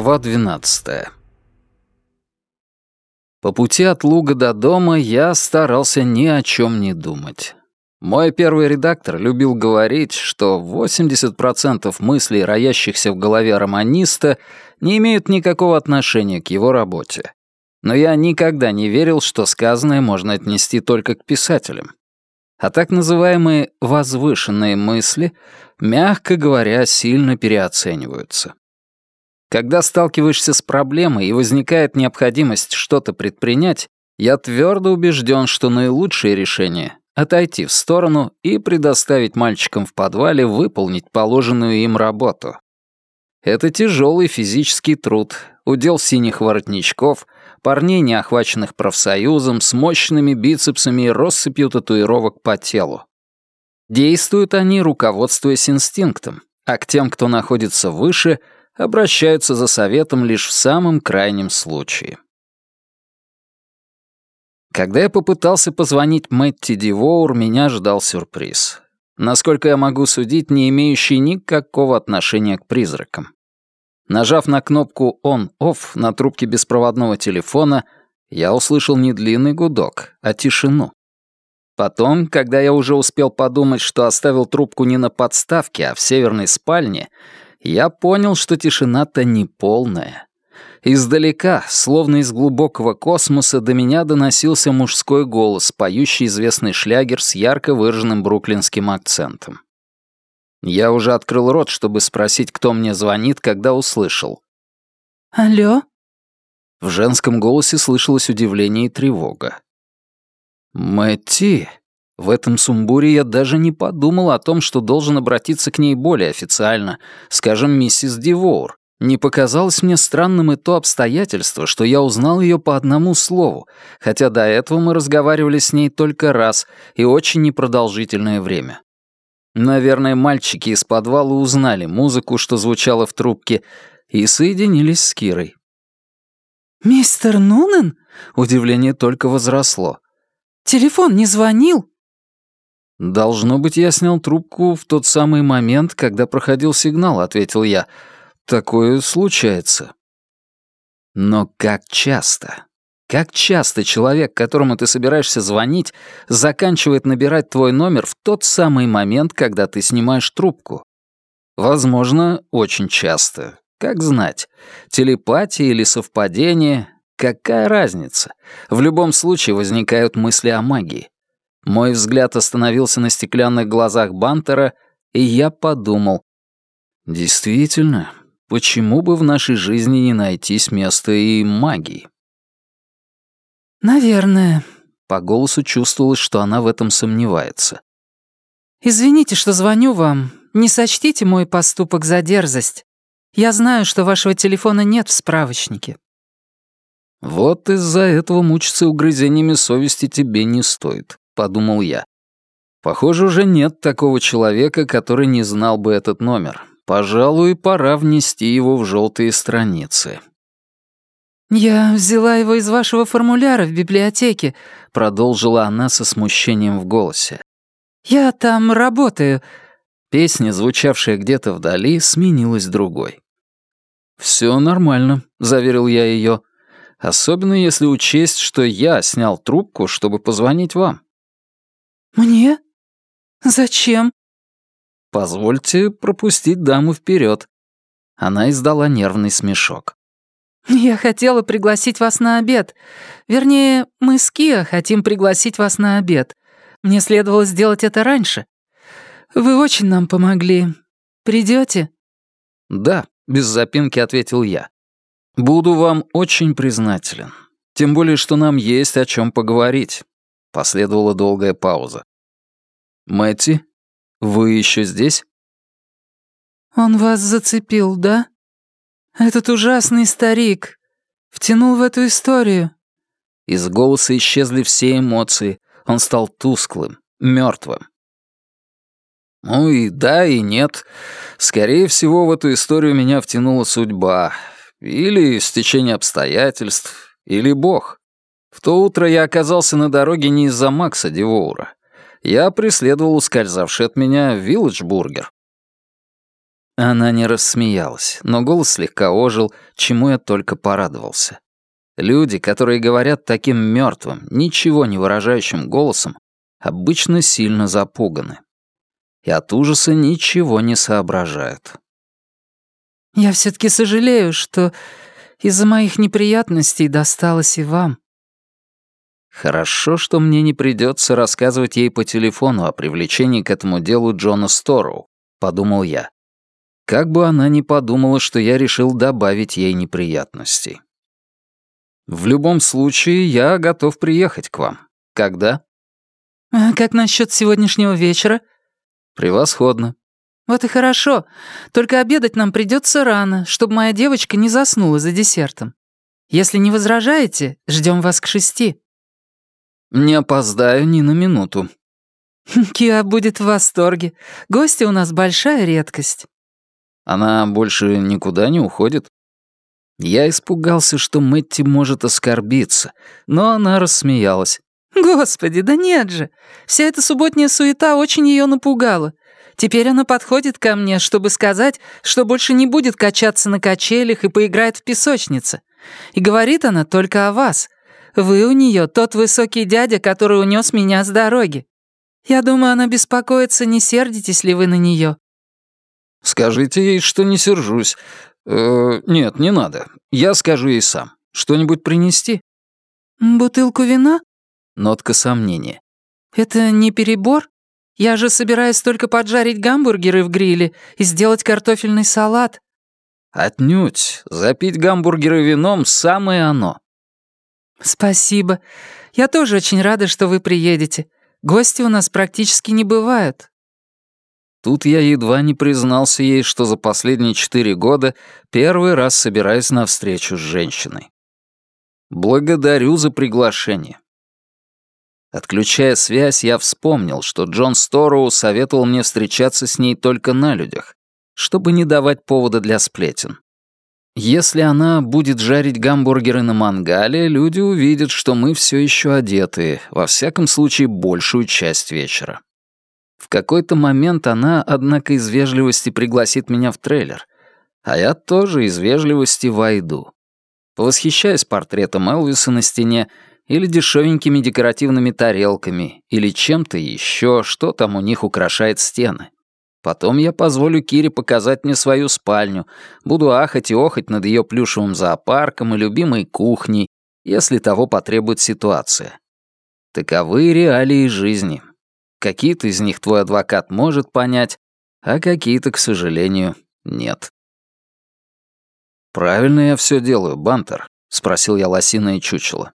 Глава 12 По пути от луга до дома я старался ни о чем не думать. Мой первый редактор любил говорить, что 80% мыслей, роящихся в голове романиста, не имеют никакого отношения к его работе. Но я никогда не верил, что сказанное можно отнести только к писателям. А так называемые «возвышенные мысли», мягко говоря, сильно переоцениваются. Когда сталкиваешься с проблемой и возникает необходимость что-то предпринять, я твердо убежден, что наилучшее решение — отойти в сторону и предоставить мальчикам в подвале выполнить положенную им работу. Это тяжелый физический труд, удел синих воротничков, парней, не охваченных профсоюзом, с мощными бицепсами и россыпью татуировок по телу. Действуют они, руководствуясь инстинктом, а к тем, кто находится выше — обращаются за советом лишь в самом крайнем случае. Когда я попытался позвонить Мэтти Дивоур, меня ждал сюрприз. Насколько я могу судить, не имеющий никакого отношения к призракам. Нажав на кнопку «On-Off» на трубке беспроводного телефона, я услышал не длинный гудок, а тишину. Потом, когда я уже успел подумать, что оставил трубку не на подставке, а в северной спальне, я понял, что тишина-то не полная. Издалека, словно из глубокого космоса, до меня доносился мужской голос, поющий известный шлягер с ярко выраженным бруклинским акцентом. Я уже открыл рот, чтобы спросить, кто мне звонит, когда услышал. «Алло?» В женском голосе слышалось удивление и тревога. «Мэтти?» В этом сумбуре я даже не подумал о том, что должен обратиться к ней более официально, скажем, миссис Дивоур. Не показалось мне странным и то обстоятельство, что я узнал ее по одному слову, хотя до этого мы разговаривали с ней только раз и очень непродолжительное время. Наверное, мальчики из подвала узнали музыку, что звучала в трубке, и соединились с Кирой. «Мистер Нунен?» Удивление только возросло. «Телефон не звонил?» «Должно быть, я снял трубку в тот самый момент, когда проходил сигнал», — ответил я. «Такое случается». Но как часто? Как часто человек, которому ты собираешься звонить, заканчивает набирать твой номер в тот самый момент, когда ты снимаешь трубку? Возможно, очень часто. Как знать, телепатия или совпадение, какая разница? В любом случае возникают мысли о магии. Мой взгляд остановился на стеклянных глазах Бантера, и я подумал. Действительно, почему бы в нашей жизни не найтись место и магии? «Наверное». По голосу чувствовалось, что она в этом сомневается. «Извините, что звоню вам. Не сочтите мой поступок за дерзость. Я знаю, что вашего телефона нет в справочнике». «Вот из-за этого мучиться угрызениями совести тебе не стоит подумал я. Похоже, уже нет такого человека, который не знал бы этот номер. Пожалуй, пора внести его в желтые страницы. «Я взяла его из вашего формуляра в библиотеке», — продолжила она со смущением в голосе. «Я там работаю». Песня, звучавшая где-то вдали, сменилась другой. «Все нормально», — заверил я ее. «Особенно если учесть, что я снял трубку, чтобы позвонить вам». «Мне? Зачем?» «Позвольте пропустить даму вперед. Она издала нервный смешок. «Я хотела пригласить вас на обед. Вернее, мы с Киа хотим пригласить вас на обед. Мне следовало сделать это раньше. Вы очень нам помогли. Придете? «Да», — без запинки ответил я. «Буду вам очень признателен. Тем более, что нам есть о чем поговорить. Последовала долгая пауза. «Мэтти, вы еще здесь?» «Он вас зацепил, да? Этот ужасный старик втянул в эту историю». Из голоса исчезли все эмоции. Он стал тусклым, мертвым. Ну и да, и нет. Скорее всего, в эту историю меня втянула судьба. Или стечение обстоятельств, или Бог. В то утро я оказался на дороге не из-за Макса Дивоура. Я преследовал ускользавший от меня Вилледж-бургер. Она не рассмеялась, но голос слегка ожил, чему я только порадовался. Люди, которые говорят таким мертвым, ничего не выражающим голосом, обычно сильно запуганы. И от ужаса ничего не соображают. «Я все-таки сожалею, что из-за моих неприятностей досталось и вам». Хорошо, что мне не придется рассказывать ей по телефону о привлечении к этому делу Джона Стороу, подумал я. Как бы она ни подумала, что я решил добавить ей неприятностей. В любом случае, я готов приехать к вам. Когда? А как насчет сегодняшнего вечера? Превосходно. Вот и хорошо. Только обедать нам придется рано, чтобы моя девочка не заснула за десертом. Если не возражаете, ждем вас к шести. Не опоздаю ни на минуту. Киа будет в восторге. Гости у нас большая редкость. Она больше никуда не уходит? Я испугался, что Мэтти может оскорбиться, но она рассмеялась. «Господи, да нет же! Вся эта субботняя суета очень ее напугала. Теперь она подходит ко мне, чтобы сказать, что больше не будет качаться на качелях и поиграет в песочнице. И говорит она только о вас. Вы у нее тот высокий дядя, который унес меня с дороги. Я думаю, она беспокоится, не сердитесь ли вы на нее. «Скажите ей, что не сержусь. Э, нет, не надо. Я скажу ей сам. Что-нибудь принести?» «Бутылку вина?» Нотка сомнения. «Это не перебор? Я же собираюсь только поджарить гамбургеры в гриле и сделать картофельный салат». «Отнюдь. Запить гамбургеры вином — самое оно». «Спасибо. Я тоже очень рада, что вы приедете. Гости у нас практически не бывают. Тут я едва не признался ей, что за последние четыре года первый раз собираюсь на встречу с женщиной. Благодарю за приглашение. Отключая связь, я вспомнил, что Джон Стороу советовал мне встречаться с ней только на людях, чтобы не давать повода для сплетен. Если она будет жарить гамбургеры на мангале, люди увидят, что мы все еще одеты, во всяком случае, большую часть вечера. В какой-то момент она, однако, из вежливости пригласит меня в трейлер, а я тоже из вежливости войду. Восхищаясь портретом Элвиса на стене или дешевенькими декоративными тарелками, или чем-то еще, что там у них украшает стены. Потом я позволю Кире показать мне свою спальню, буду ахать и охать над ее плюшевым зоопарком и любимой кухней, если того потребует ситуация. Таковы реалии жизни. Какие-то из них твой адвокат может понять, а какие-то, к сожалению, нет. «Правильно я все делаю, Бантер?» — спросил я лосиное чучело.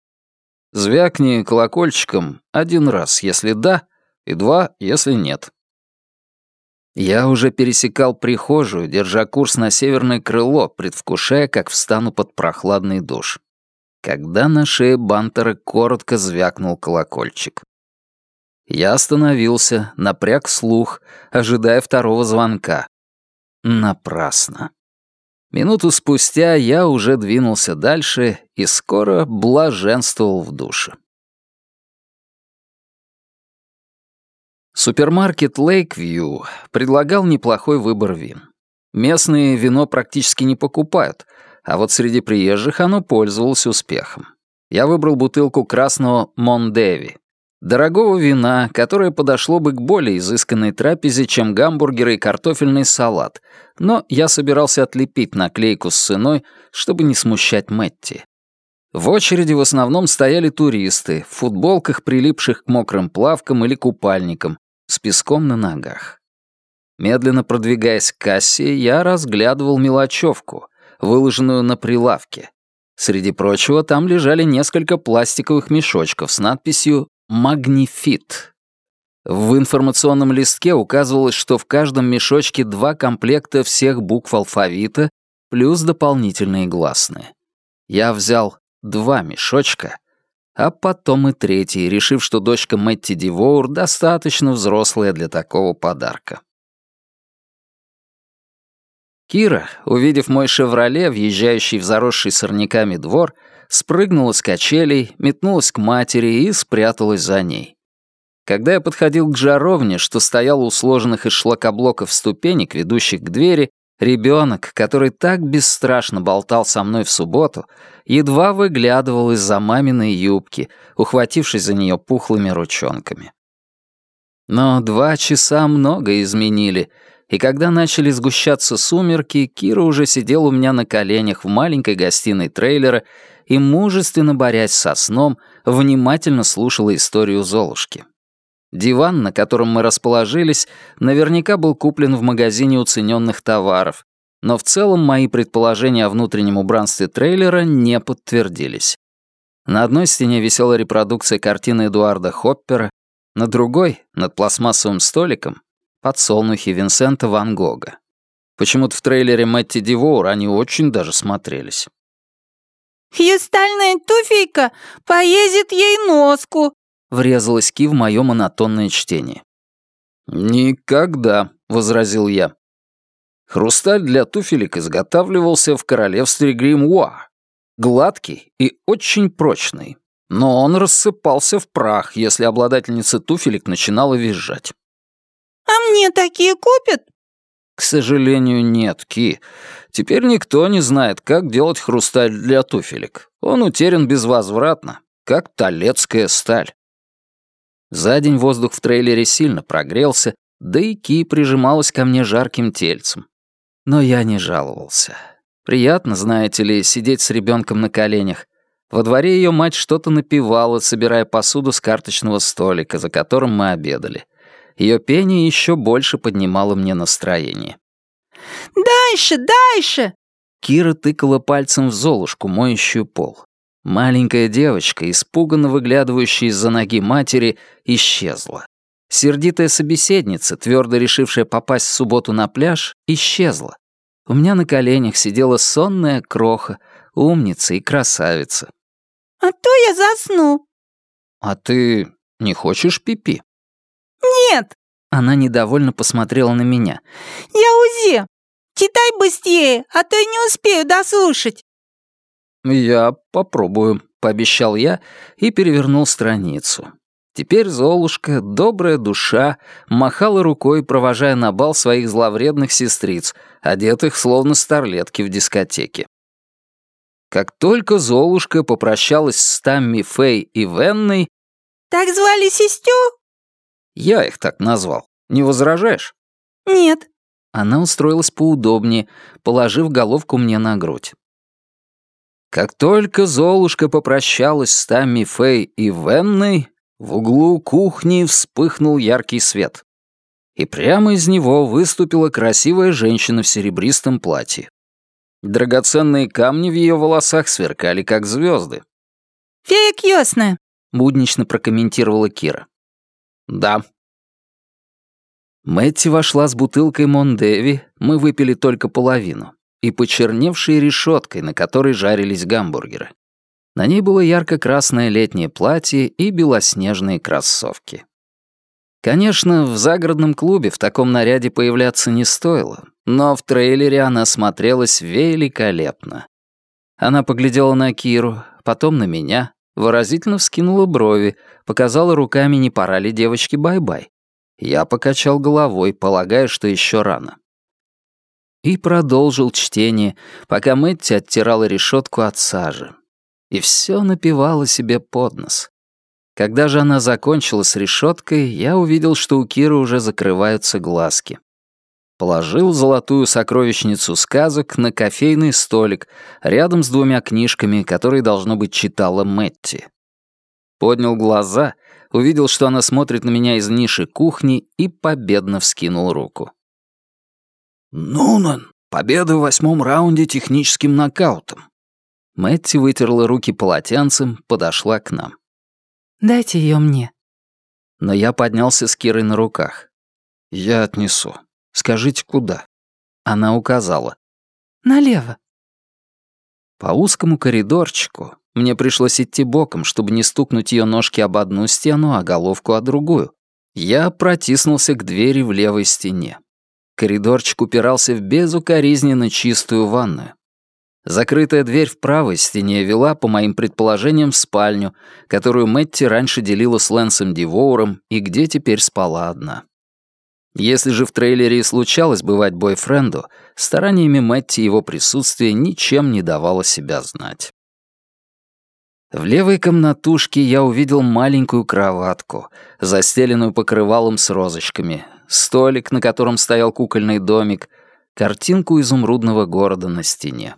«Звякни колокольчиком один раз, если да, и два, если нет». Я уже пересекал прихожую, держа курс на северное крыло, предвкушая, как встану под прохладный душ. Когда на шее Бантера коротко звякнул колокольчик. Я остановился, напряг слух, ожидая второго звонка. Напрасно. Минуту спустя я уже двинулся дальше и скоро блаженствовал в душе. Супермаркет Лейквью предлагал неплохой выбор вин. Местные вино практически не покупают, а вот среди приезжих оно пользовалось успехом. Я выбрал бутылку красного Мондеви, Дорогого вина, которое подошло бы к более изысканной трапезе, чем гамбургеры и картофельный салат, но я собирался отлепить наклейку с ценой, чтобы не смущать Мэтти. В очереди в основном стояли туристы, в футболках, прилипших к мокрым плавкам или купальникам, с песком на ногах. Медленно продвигаясь к кассе, я разглядывал мелочевку, выложенную на прилавке. Среди прочего, там лежали несколько пластиковых мешочков с надписью Магнифит. В информационном листке указывалось, что в каждом мешочке два комплекта всех букв алфавита плюс дополнительные гласные. Я взял два мешочка, а потом и третий, решив, что дочка Мэтти Дивоур достаточно взрослая для такого подарка. Кира, увидев мой «Шевроле», въезжающий в заросший сорняками двор, спрыгнула с качелей, метнулась к матери и спряталась за ней. Когда я подходил к жаровне, что стоял у сложенных из шлакоблоков ступенек, ведущих к двери, Ребенок, который так бесстрашно болтал со мной в субботу, едва выглядывал из-за маминой юбки, ухватившись за нее пухлыми ручонками. Но два часа много изменили, и когда начали сгущаться сумерки, Кира уже сидел у меня на коленях в маленькой гостиной трейлера и, мужественно борясь со сном, внимательно слушала историю Золушки. Диван, на котором мы расположились, наверняка был куплен в магазине уцененных товаров, но в целом мои предположения о внутреннем убранстве трейлера не подтвердились. На одной стене висела репродукция картины Эдуарда Хоппера, на другой, над пластмассовым столиком, подсолнухи Винсента Ван Гога. Почему-то в трейлере Мэтти Дивоур они очень даже смотрелись. «Хрустальная туфелька поездит ей носку», врезалась Ки в мое монотонное чтение. «Никогда», — возразил я. Хрусталь для туфелек изготавливался в королевстве Гримуа. Гладкий и очень прочный. Но он рассыпался в прах, если обладательница туфелек начинала визжать. «А мне такие купят?» «К сожалению, нет, Ки. Теперь никто не знает, как делать хрусталь для туфелек. Он утерян безвозвратно, как талецкая сталь. За день воздух в трейлере сильно прогрелся, да и Ки прижималась ко мне жарким тельцем. Но я не жаловался. Приятно, знаете ли, сидеть с ребенком на коленях. Во дворе ее мать что-то напевала, собирая посуду с карточного столика, за которым мы обедали. Ее пение еще больше поднимало мне настроение. «Дальше, дальше!» Кира тыкала пальцем в золушку, моющую пол. Маленькая девочка, испуганно выглядывающая из-за ноги матери, исчезла. Сердитая собеседница, твердо решившая попасть в субботу на пляж, исчезла. У меня на коленях сидела сонная кроха, умница и красавица. «А то я засну». «А ты не хочешь пипи?» «Нет». Она недовольно посмотрела на меня. «Я УЗИ. Читай быстрее, а то я не успею дослушать». «Я попробую», — пообещал я и перевернул страницу. Теперь Золушка, добрая душа, махала рукой, провожая на бал своих зловредных сестриц, одетых словно старлетки в дискотеке. Как только Золушка попрощалась с Тамми, Фэй и Венной... «Так звали сестер?» Я их так назвал. Не возражаешь? «Нет». Она устроилась поудобнее, положив головку мне на грудь. Как только Золушка попрощалась с Тамми Фэй и Венной, в углу кухни вспыхнул яркий свет. И прямо из него выступила красивая женщина в серебристом платье. Драгоценные камни в ее волосах сверкали, как звезды. «Фея Кьёсная», — буднично прокомментировала Кира. «Да». Мэтти вошла с бутылкой Мондеви, мы выпили только половину и почерневшей решеткой, на которой жарились гамбургеры. На ней было ярко-красное летнее платье и белоснежные кроссовки. Конечно, в загородном клубе в таком наряде появляться не стоило, но в трейлере она смотрелась великолепно. Она поглядела на Киру, потом на меня, выразительно вскинула брови, показала руками, не пора ли девочке бай-бай. Я покачал головой, полагая, что еще рано и продолжил чтение, пока Мэтти оттирала решетку от сажи. И все напевала себе под нос. Когда же она закончила с решеткой, я увидел, что у Киры уже закрываются глазки. Положил золотую сокровищницу сказок на кофейный столик рядом с двумя книжками, которые, должно быть, читала Мэтти. Поднял глаза, увидел, что она смотрит на меня из ниши кухни и победно вскинул руку. «Нунан, победа в восьмом раунде техническим нокаутом». Мэтти вытерла руки полотенцем, подошла к нам. «Дайте ее мне». Но я поднялся с Кирой на руках. «Я отнесу. Скажите, куда?» Она указала. «Налево». По узкому коридорчику мне пришлось идти боком, чтобы не стукнуть ее ножки об одну стену, а головку о другую. Я протиснулся к двери в левой стене. Коридорчик упирался в безукоризненно чистую ванную. Закрытая дверь в правой стене вела, по моим предположениям, в спальню, которую Мэтти раньше делила с Лэнсом Дивоуром и где теперь спала одна. Если же в трейлере и случалось бывать бойфренду, стараниями Мэтти его присутствие ничем не давало себя знать. В левой комнатушке я увидел маленькую кроватку, застеленную покрывалом с розочками, столик, на котором стоял кукольный домик, картинку изумрудного города на стене.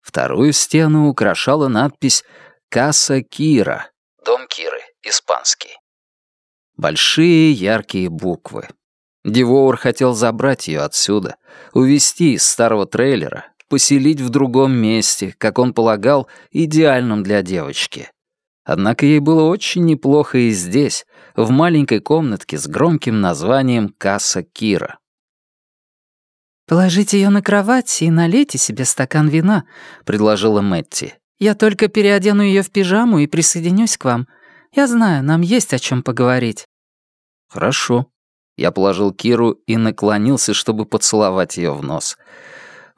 Вторую стену украшала надпись «Каса Кира» — «Дом Киры», испанский. Большие яркие буквы. Дивоур хотел забрать ее отсюда, увезти из старого трейлера, поселить в другом месте, как он полагал, идеальном для девочки. Однако ей было очень неплохо и здесь, в маленькой комнатке с громким названием «Касса Кира». «Положите ее на кровать и налейте себе стакан вина», — предложила Мэтти. «Я только переодену ее в пижаму и присоединюсь к вам. Я знаю, нам есть о чем поговорить». «Хорошо», я положил Киру и наклонился, чтобы поцеловать ее в нос.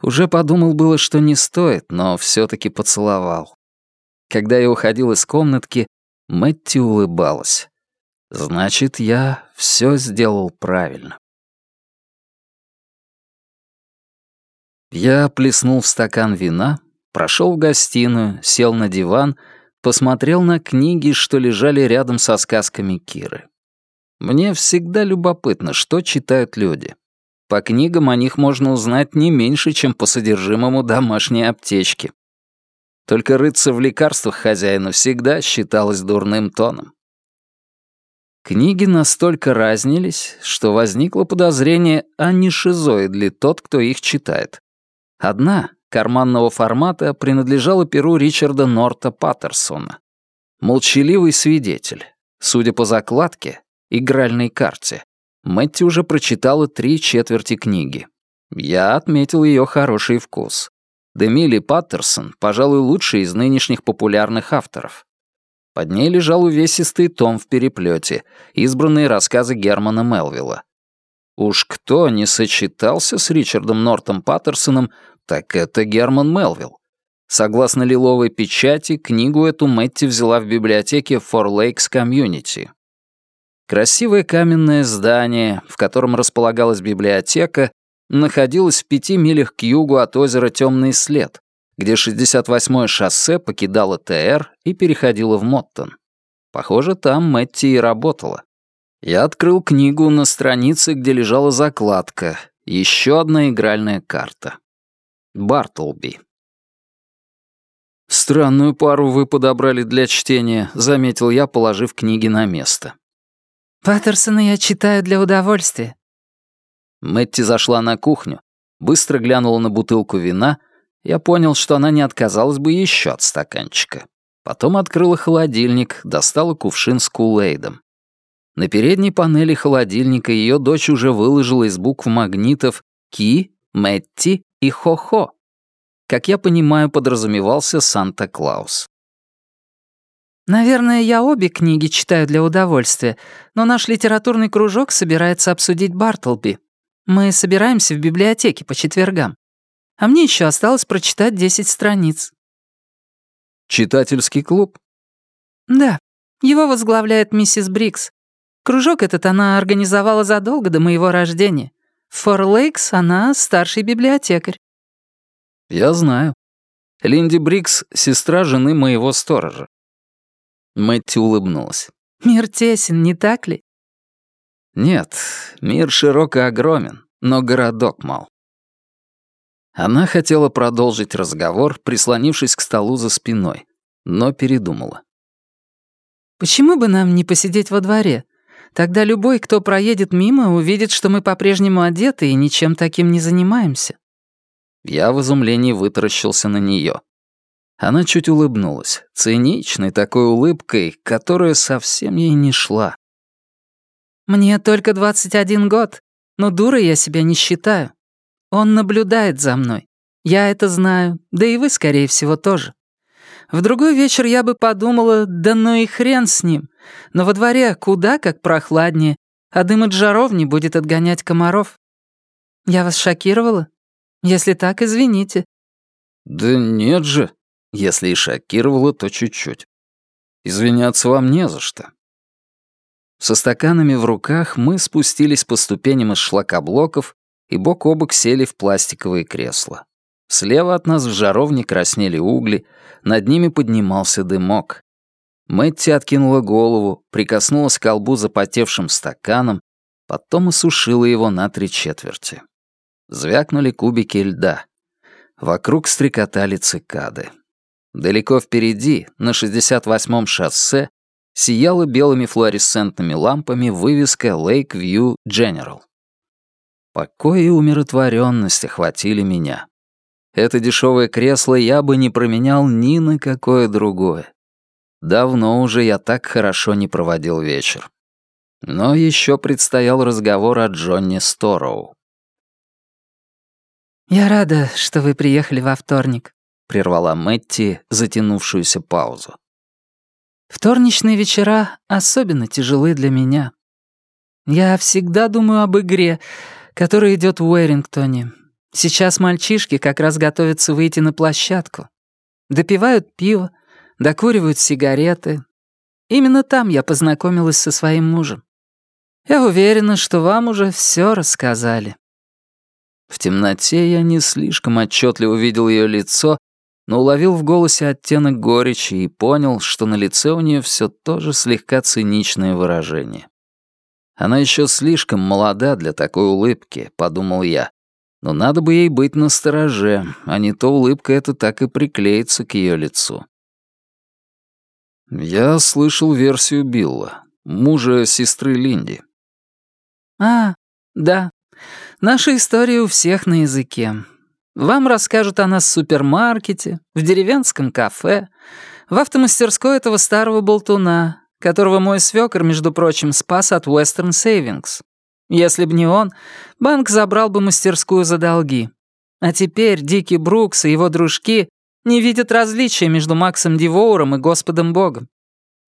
Уже подумал было, что не стоит, но все таки поцеловал. Когда я уходил из комнатки, Мэтти улыбалась. Значит, я все сделал правильно. Я плеснул в стакан вина, прошел в гостиную, сел на диван, посмотрел на книги, что лежали рядом со сказками Киры. Мне всегда любопытно, что читают люди. По книгам о них можно узнать не меньше, чем по содержимому домашней аптечки. Только рыться в лекарствах хозяина всегда считалось дурным тоном. Книги настолько разнились, что возникло подозрение, а не шизоид ли тот, кто их читает. Одна, карманного формата, принадлежала перу Ричарда Норта Паттерсона. Молчаливый свидетель. Судя по закладке, игральной карте. Мэтти уже прочитала три четверти книги. Я отметил ее хороший вкус. Демили Паттерсон, пожалуй, лучший из нынешних популярных авторов. Под ней лежал увесистый том в переплете, избранные рассказы Германа Мелвилла. Уж кто не сочетался с Ричардом Нортом Паттерсоном, так это Герман Мелвилл. Согласно лиловой печати, книгу эту Мэтти взяла в библиотеке Four Lakes Community. Красивое каменное здание, в котором располагалась библиотека, находилось в пяти милях к югу от озера Темный след, где 68-е шоссе покидало ТР и переходило в Моттон. Похоже, там Мэтти и работала. Я открыл книгу на странице, где лежала закладка, еще одна игральная карта. Бартлби. «Странную пару вы подобрали для чтения», — заметил я, положив книги на место. «Паттерсона я читаю для удовольствия». Мэтти зашла на кухню, быстро глянула на бутылку вина. Я понял, что она не отказалась бы еще от стаканчика. Потом открыла холодильник, достала кувшин с кулейдом. На передней панели холодильника ее дочь уже выложила из букв магнитов «Ки», «Мэтти» и «Хо-Хо». Как я понимаю, подразумевался Санта-Клаус. Наверное, я обе книги читаю для удовольствия, но наш литературный кружок собирается обсудить Бартлби. Мы собираемся в библиотеке по четвергам. А мне еще осталось прочитать 10 страниц. Читательский клуб? Да. Его возглавляет миссис Брикс. Кружок этот она организовала задолго до моего рождения. В Фор Лейкс она старший библиотекарь. Я знаю. Линди Брикс — сестра жены моего сторожа. Мэтти улыбнулась. «Мир тесен, не так ли?» «Нет, мир широк и огромен, но городок мал». Она хотела продолжить разговор, прислонившись к столу за спиной, но передумала. «Почему бы нам не посидеть во дворе? Тогда любой, кто проедет мимо, увидит, что мы по-прежнему одеты и ничем таким не занимаемся». Я в изумлении вытаращился на нее. Она чуть улыбнулась, циничной такой улыбкой, которая совсем ей не шла. «Мне только 21 год, но дурой я себя не считаю. Он наблюдает за мной. Я это знаю, да и вы, скорее всего, тоже. В другой вечер я бы подумала, да ну и хрен с ним. Но во дворе куда как прохладнее, а дым от жаровни будет отгонять комаров. Я вас шокировала? Если так, извините». «Да нет же», если и шокировало, то чуть-чуть. Извиняться вам не за что. Со стаканами в руках мы спустились по ступеням из шлакоблоков и бок о бок сели в пластиковые кресла. Слева от нас в жаровне краснели угли, над ними поднимался дымок. Мэтти откинула голову, прикоснулась к колбу запотевшим стаканом, потом осушила его на три четверти. Звякнули кубики льда. Вокруг стрекотали цикады. Далеко впереди, на 68-м шоссе, сияла белыми флуоресцентными лампами вывеска Lake View General. Покой и умиротворенность охватили меня. Это дешевое кресло я бы не променял ни на какое другое. Давно уже я так хорошо не проводил вечер. Но еще предстоял разговор о Джонни Стороу. «Я рада, что вы приехали во вторник», — прервала Мэтти затянувшуюся паузу. «Вторничные вечера особенно тяжелы для меня. Я всегда думаю об игре, которая идет в Уэрингтоне. Сейчас мальчишки как раз готовятся выйти на площадку. Допивают пиво, докуривают сигареты. Именно там я познакомилась со своим мужем. Я уверена, что вам уже все рассказали. В темноте я не слишком отчетливо увидел ее лицо, но уловил в голосе оттенок горечи и понял, что на лице у нее все тоже слегка циничное выражение. Она еще слишком молода для такой улыбки, подумал я. Но надо бы ей быть настороже, а не то улыбка эта так и приклеится к ее лицу. Я слышал версию Билла, мужа сестры Линди. А, да, Наша история у всех на языке. Вам расскажут о нас в супермаркете, в деревенском кафе, в автомастерской этого старого болтуна, которого мой свёкор, между прочим, спас от Western Savings. Если б не он, банк забрал бы мастерскую за долги. А теперь Дики Брукс и его дружки не видят различия между Максом Дивоуром и Господом Богом.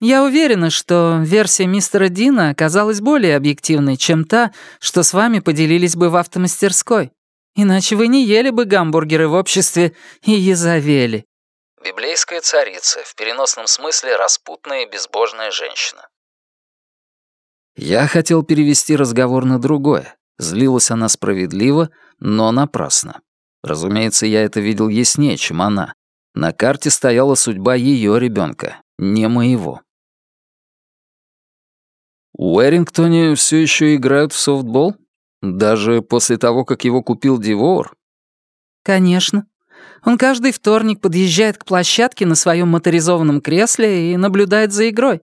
Я уверена, что версия мистера Дина оказалась более объективной, чем та, что с вами поделились бы в автомастерской. Иначе вы не ели бы гамбургеры в обществе и Езавели. Библейская царица, в переносном смысле распутная и безбожная женщина. Я хотел перевести разговор на другое. Злилась она справедливо, но напрасно. Разумеется, я это видел яснее, чем она. На карте стояла судьба ее ребенка, не моего. У Уэрингтоне все еще играют в софтбол? Даже после того, как его купил Дивор? Конечно. Он каждый вторник подъезжает к площадке на своем моторизованном кресле и наблюдает за игрой.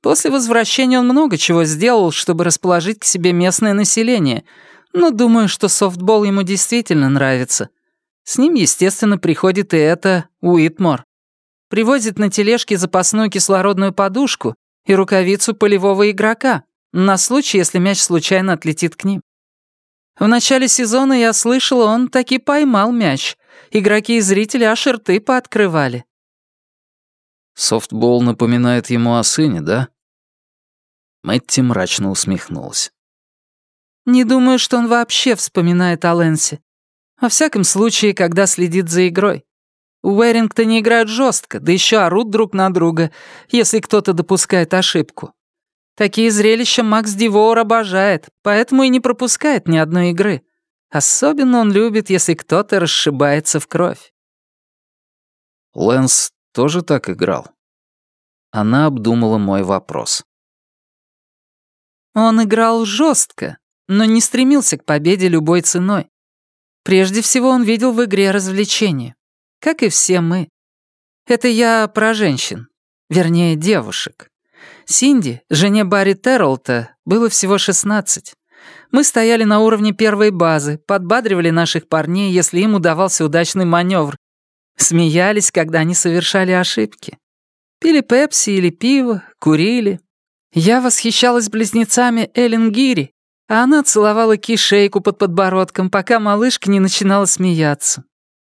После возвращения он много чего сделал, чтобы расположить к себе местное население, но думаю, что софтбол ему действительно нравится. С ним, естественно, приходит и это Уитмор. Привозит на тележке запасную кислородную подушку и рукавицу полевого игрока, на случай, если мяч случайно отлетит к ним. В начале сезона я слышала, он таки поймал мяч. Игроки и зрители аж рты пооткрывали. Софтбол напоминает ему о сыне, да? Мэтти мрачно усмехнулась. Не думаю, что он вообще вспоминает о Лэнсе. Во всяком случае, когда следит за игрой. У Уэрингтоне играют жестко, да еще орут друг на друга, если кто-то допускает ошибку. Такие зрелища Макс Дивоур обожает, поэтому и не пропускает ни одной игры. Особенно он любит, если кто-то расшибается в кровь. Лэнс тоже так играл? Она обдумала мой вопрос. Он играл жестко, но не стремился к победе любой ценой. Прежде всего он видел в игре развлечение как и все мы. Это я про женщин, вернее, девушек. Синди, жене Барри Терролта, было всего 16. Мы стояли на уровне первой базы, подбадривали наших парней, если им удавался удачный маневр. Смеялись, когда они совершали ошибки. Пили пепси или пиво, курили. Я восхищалась близнецами Эллен Гири, а она целовала кишейку под подбородком, пока малышка не начинала смеяться.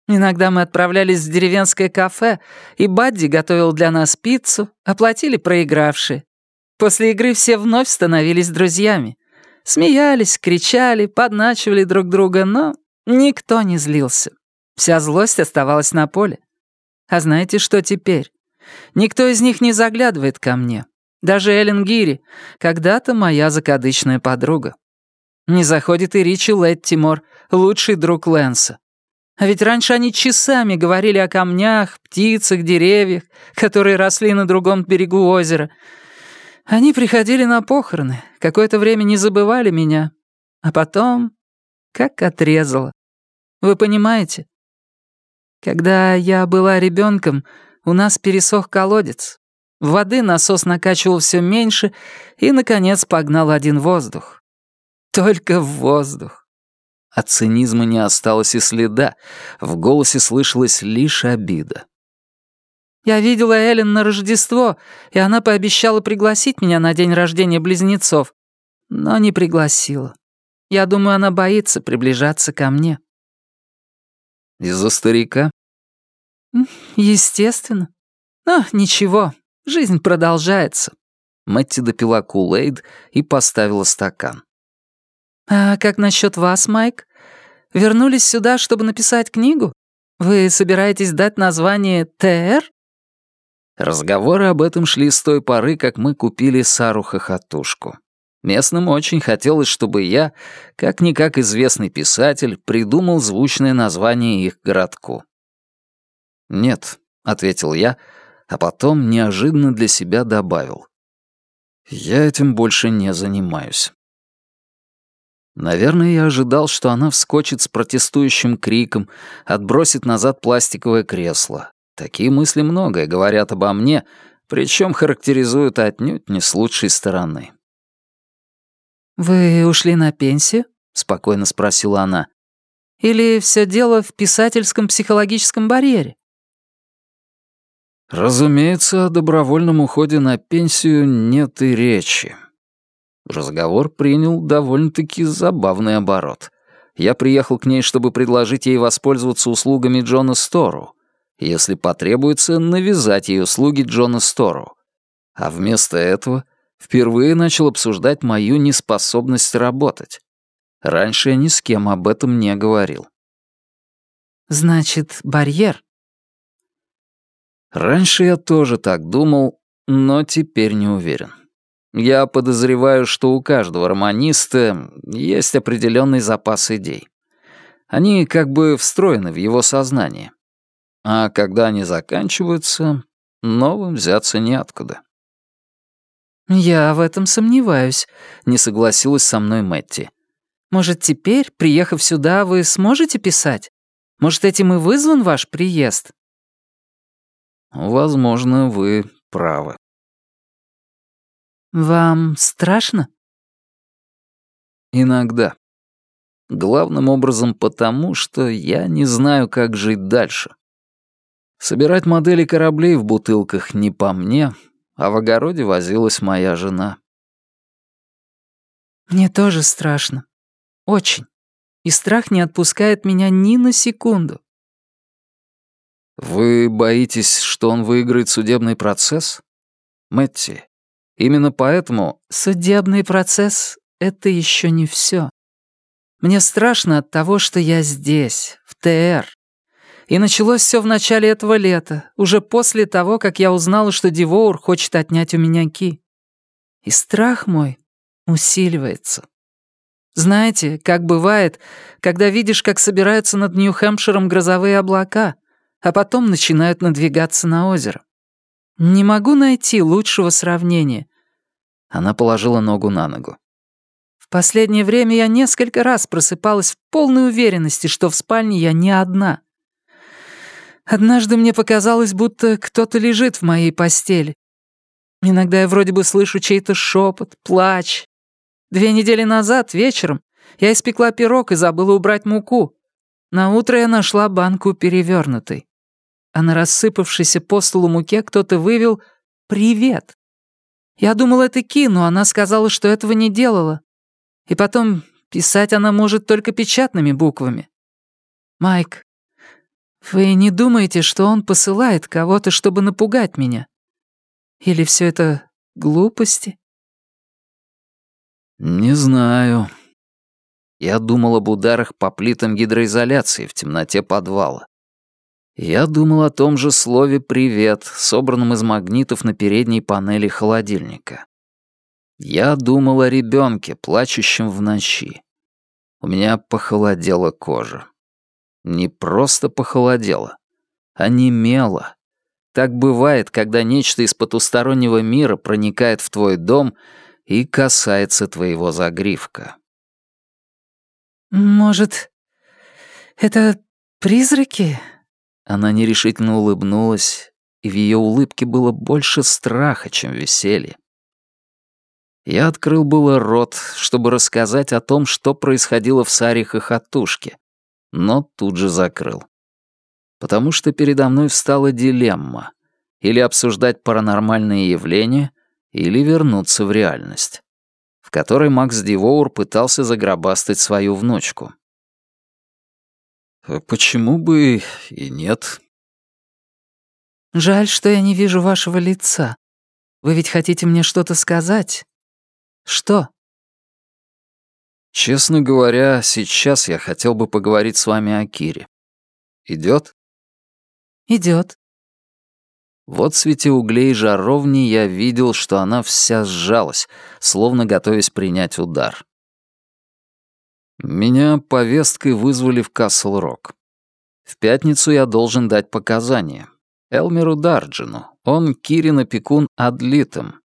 Иногда мы отправлялись в деревенское кафе, и Бадди готовил для нас пиццу, оплатили проигравшие. После игры все вновь становились друзьями. Смеялись, кричали, подначивали друг друга, но никто не злился. Вся злость оставалась на поле. А знаете, что теперь? Никто из них не заглядывает ко мне. Даже Эллен Гири, когда-то моя закадычная подруга. Не заходит и Ричи Леттимор, лучший друг Лэнса. А ведь раньше они часами говорили о камнях, птицах, деревьях, которые росли на другом берегу озера. Они приходили на похороны, какое-то время не забывали меня, а потом как отрезало. Вы понимаете? Когда я была ребенком, у нас пересох колодец. Воды насос накачивал все меньше и, наконец, погнал один воздух. Только воздух. От цинизма не осталось и следа, в голосе слышалась лишь обида. «Я видела Эллен на Рождество, и она пообещала пригласить меня на день рождения близнецов, но не пригласила. Я думаю, она боится приближаться ко мне». «Из-за старика?» «Естественно. Но ничего, жизнь продолжается». Мэтти допила кулейд и поставила стакан. «А как насчет вас, Майк? Вернулись сюда, чтобы написать книгу? Вы собираетесь дать название ТР?» Разговоры об этом шли с той поры, как мы купили Сару Хохотушку. Местным очень хотелось, чтобы я, как-никак известный писатель, придумал звучное название их городку. «Нет», — ответил я, а потом неожиданно для себя добавил. «Я этим больше не занимаюсь». Наверное, я ожидал, что она вскочит с протестующим криком, отбросит назад пластиковое кресло. Такие мысли многое говорят обо мне, причем характеризуют отнюдь не с лучшей стороны. «Вы ушли на пенсию?» — спокойно спросила она. «Или все дело в писательском психологическом барьере?» Разумеется, о добровольном уходе на пенсию нет и речи. Разговор принял довольно-таки забавный оборот. Я приехал к ней, чтобы предложить ей воспользоваться услугами Джона Стору. Если потребуется, навязать ей услуги Джона Стору. А вместо этого впервые начал обсуждать мою неспособность работать. Раньше я ни с кем об этом не говорил. «Значит, барьер?» Раньше я тоже так думал, но теперь не уверен. Я подозреваю, что у каждого романиста есть определенный запас идей. Они как бы встроены в его сознание. А когда они заканчиваются, новым взяться неоткуда. «Я в этом сомневаюсь», — не согласилась со мной Мэтти. «Может, теперь, приехав сюда, вы сможете писать? Может, этим и вызван ваш приезд?» «Возможно, вы правы». «Вам страшно?» «Иногда. Главным образом потому, что я не знаю, как жить дальше. Собирать модели кораблей в бутылках не по мне, а в огороде возилась моя жена». «Мне тоже страшно. Очень. И страх не отпускает меня ни на секунду». «Вы боитесь, что он выиграет судебный процесс? Мэтти, Именно поэтому... Судебный процесс — это еще не все. Мне страшно от того, что я здесь, в ТР. И началось все в начале этого лета, уже после того, как я узнала, что Дивоур хочет отнять у меня Ки. И страх мой усиливается. Знаете, как бывает, когда видишь, как собираются над Нью-Хэмпширом грозовые облака, а потом начинают надвигаться на озеро. Не могу найти лучшего сравнения. Она положила ногу на ногу. В последнее время я несколько раз просыпалась в полной уверенности, что в спальне я не одна. Однажды мне показалось, будто кто-то лежит в моей постели. Иногда я вроде бы слышу чей-то шепот, плач. Две недели назад, вечером, я испекла пирог и забыла убрать муку. На утро я нашла банку перевернутой а на рассыпавшейся по столу муке кто-то вывел «Привет». Я думал, это Ки, но она сказала, что этого не делала. И потом, писать она может только печатными буквами. Майк, вы не думаете, что он посылает кого-то, чтобы напугать меня? Или все это глупости? Не знаю. Я думал об ударах по плитам гидроизоляции в темноте подвала. Я думал о том же слове «привет», собранном из магнитов на передней панели холодильника. Я думал о ребенке, плачущем в ночи. У меня похолодела кожа. Не просто похолодела, а немела. Так бывает, когда нечто из потустороннего мира проникает в твой дом и касается твоего загривка. «Может, это призраки?» Она нерешительно улыбнулась, и в ее улыбке было больше страха, чем веселья. Я открыл было рот, чтобы рассказать о том, что происходило в Саре Хохотушке, но тут же закрыл. Потому что передо мной встала дилемма — или обсуждать паранормальные явления, или вернуться в реальность, в которой Макс Дивоур пытался загробастать свою внучку. «Почему бы и нет?» «Жаль, что я не вижу вашего лица. Вы ведь хотите мне что-то сказать?» «Что?» «Честно говоря, сейчас я хотел бы поговорить с вами о Кире. Идет?» «Идет». Вот в свете углей жаровни я видел, что она вся сжалась, словно готовясь принять удар. Меня повесткой вызвали в Касл-Рок. В пятницу я должен дать показания. Элмеру Дарджину. Он Кирин опекун Адлитом.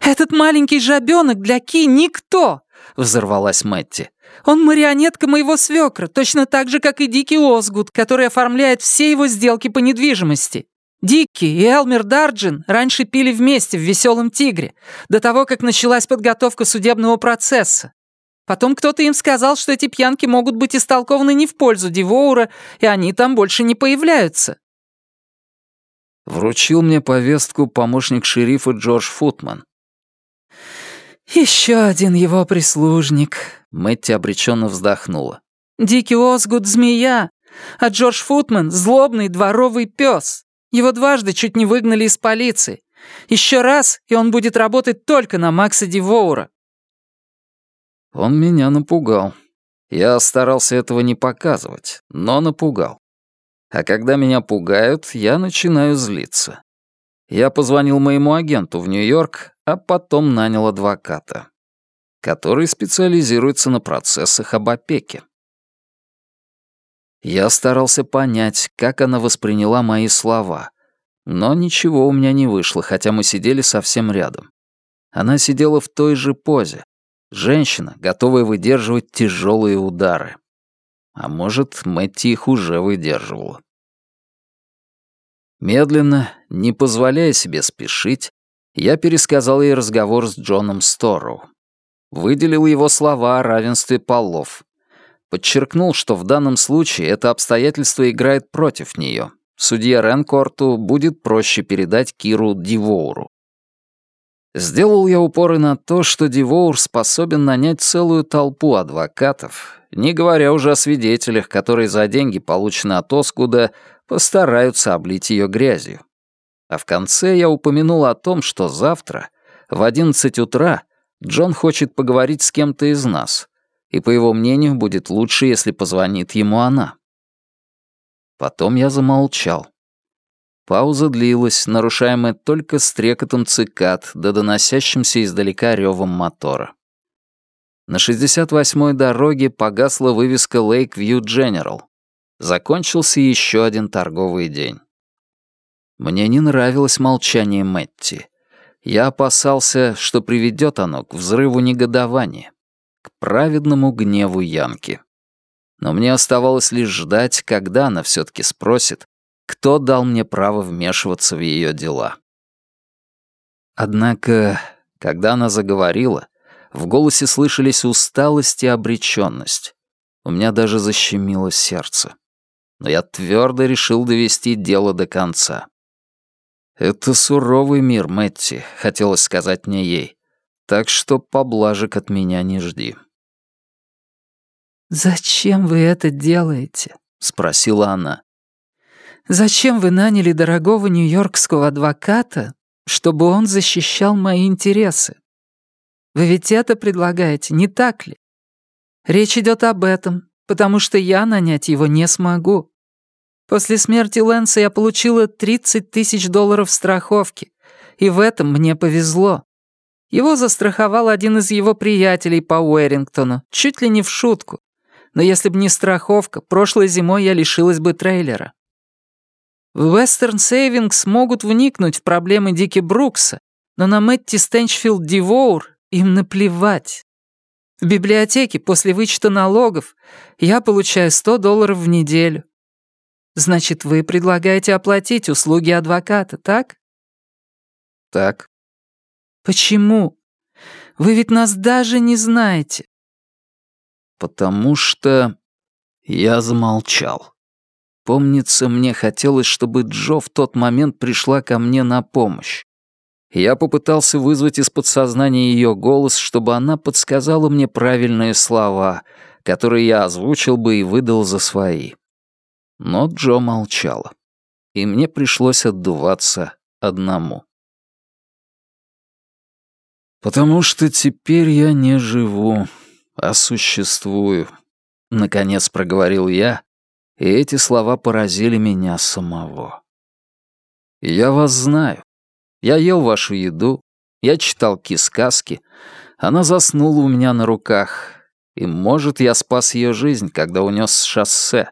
«Этот маленький жабёнок для Ки никто!» — взорвалась Мэтти. «Он марионетка моего свекра, точно так же, как и Дикий Озгуд, который оформляет все его сделки по недвижимости. Дикки и Элмер Дарджин раньше пили вместе в «Веселом тигре», до того, как началась подготовка судебного процесса. Потом кто-то им сказал, что эти пьянки могут быть истолкованы не в пользу Дивоура, и они там больше не появляются. Вручил мне повестку помощник шерифа Джордж Футман. «Еще один его прислужник», — Мэтти обреченно вздохнула. «Дикий Осгуд — змея, а Джордж Футман — злобный дворовый пес. Его дважды чуть не выгнали из полиции. Еще раз, и он будет работать только на Макса Дивоура». Он меня напугал. Я старался этого не показывать, но напугал. А когда меня пугают, я начинаю злиться. Я позвонил моему агенту в Нью-Йорк, а потом нанял адвоката, который специализируется на процессах об опеке. Я старался понять, как она восприняла мои слова, но ничего у меня не вышло, хотя мы сидели совсем рядом. Она сидела в той же позе. Женщина, готовая выдерживать тяжелые удары. А может, Мэтти их уже выдерживала. Медленно, не позволяя себе спешить, я пересказал ей разговор с Джоном Сторроу. Выделил его слова о равенстве полов, Подчеркнул, что в данном случае это обстоятельство играет против нее. Судье Ренкорту будет проще передать Киру Дивоуру. Сделал я упоры на то, что Дивоур способен нанять целую толпу адвокатов, не говоря уже о свидетелях, которые за деньги, полученные от Оскуда, постараются облить ее грязью. А в конце я упомянул о том, что завтра, в 11 утра, Джон хочет поговорить с кем-то из нас, и, по его мнению, будет лучше, если позвонит ему она. Потом я замолчал. Пауза длилась, нарушаемая только стрекотом цикад да доносящимся издалека ревом мотора. На 68-й дороге погасла вывеска Lakeview General. Закончился еще один торговый день. Мне не нравилось молчание Мэтти. Я опасался, что приведет оно к взрыву негодования к праведному гневу Янки. Но мне оставалось лишь ждать, когда она все-таки спросит, кто дал мне право вмешиваться в ее дела. Однако, когда она заговорила, в голосе слышались усталость и обреченность. У меня даже защемило сердце. Но я твердо решил довести дело до конца. «Это суровый мир, Мэтти», — хотелось сказать мне ей так что поблажек от меня не жди». «Зачем вы это делаете?» — спросила она. «Зачем вы наняли дорогого нью-йоркского адвоката, чтобы он защищал мои интересы? Вы ведь это предлагаете, не так ли? Речь идет об этом, потому что я нанять его не смогу. После смерти Лэнса я получила 30 тысяч долларов страховки, и в этом мне повезло. Его застраховал один из его приятелей по Уэрингтону, чуть ли не в шутку. Но если бы не страховка, прошлой зимой я лишилась бы трейлера. В Western Savings могут вникнуть в проблемы Дики Брукса, но на Мэтти Стенчфилд Дивоур им наплевать. В библиотеке после вычета налогов я получаю 100 долларов в неделю. Значит, вы предлагаете оплатить услуги адвоката, так? Так. Почему? Вы ведь нас даже не знаете. Потому что я замолчал. Помнится, мне хотелось, чтобы Джо в тот момент пришла ко мне на помощь. Я попытался вызвать из подсознания ее голос, чтобы она подсказала мне правильные слова, которые я озвучил бы и выдал за свои. Но Джо молчала, и мне пришлось отдуваться одному. «Потому что теперь я не живу, а существую», — наконец проговорил я, и эти слова поразили меня самого. «Я вас знаю. Я ел вашу еду, я читал ки-сказки, она заснула у меня на руках, и, может, я спас ее жизнь, когда унес с шоссе.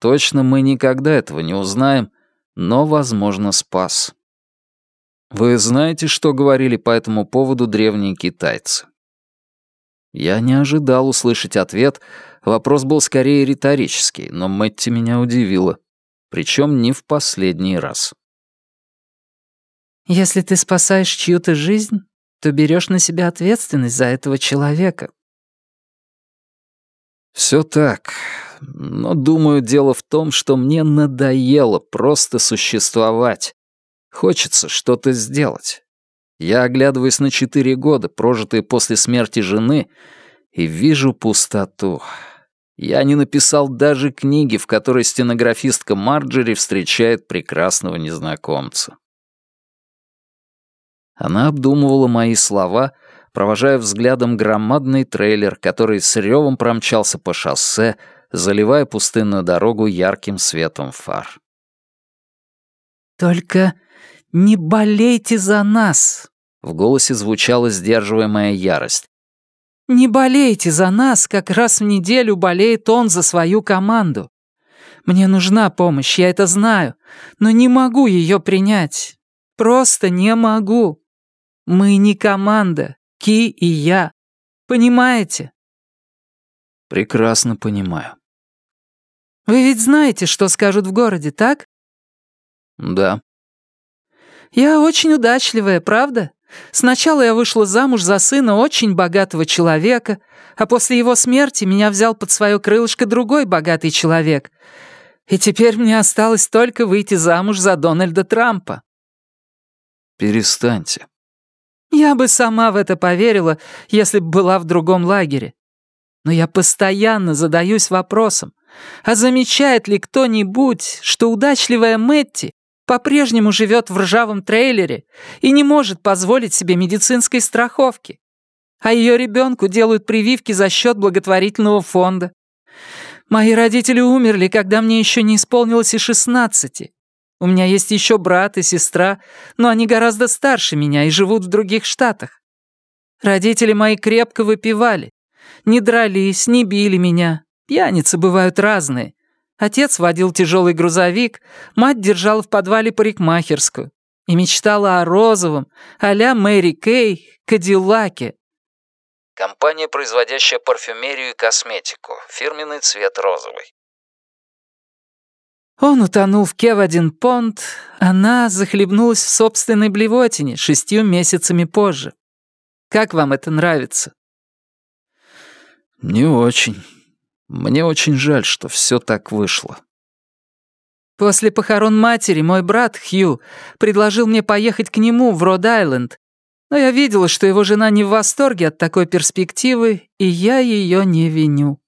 Точно мы никогда этого не узнаем, но, возможно, спас. Вы знаете, что говорили по этому поводу древние китайцы? Я не ожидал услышать ответ, вопрос был скорее риторический, но Мэтти меня удивила. Причем не в последний раз. «Если ты спасаешь чью-то жизнь, то берешь на себя ответственность за этого человека», все так. Но, думаю, дело в том, что мне надоело просто существовать. Хочется что-то сделать. Я оглядываюсь на четыре года, прожитые после смерти жены, и вижу пустоту. Я не написал даже книги, в которой стенографистка Марджери встречает прекрасного незнакомца. Она обдумывала мои слова — провожая взглядом громадный трейлер, который с ревом промчался по шоссе, заливая пустынную дорогу ярким светом фар. «Только не болейте за нас!» — в голосе звучала сдерживаемая ярость. «Не болейте за нас, как раз в неделю болеет он за свою команду. Мне нужна помощь, я это знаю, но не могу ее принять. Просто не могу. Мы не команда, Ки и я. Понимаете?» «Прекрасно понимаю». «Вы ведь знаете, что скажут в городе, так?» «Да». «Я очень удачливая, правда? Сначала я вышла замуж за сына очень богатого человека, а после его смерти меня взял под свое крылышко другой богатый человек. И теперь мне осталось только выйти замуж за Дональда Трампа». «Перестаньте», я бы сама в это поверила, если бы была в другом лагере. Но я постоянно задаюсь вопросом, а замечает ли кто-нибудь, что удачливая Мэтти по-прежнему живет в ржавом трейлере и не может позволить себе медицинской страховки? А ее ребенку делают прививки за счет благотворительного фонда. Мои родители умерли, когда мне еще не исполнилось и шестнадцати. У меня есть еще брат и сестра, но они гораздо старше меня и живут в других штатах. Родители мои крепко выпивали. Не дрались, не били меня. Пьяницы бывают разные. Отец водил тяжелый грузовик, мать держала в подвале парикмахерскую и мечтала о розовом, а-ля Мэри Кей, Кадиллаке. Компания, производящая парфюмерию и косметику. Фирменный цвет розовый. Он утонул в Кевадин-Понт, она захлебнулась в собственной блевотине шестью месяцами позже. Как вам это нравится?» «Не очень. Мне очень жаль, что все так вышло». После похорон матери мой брат Хью предложил мне поехать к нему в Род-Айленд, но я видела, что его жена не в восторге от такой перспективы, и я ее не виню.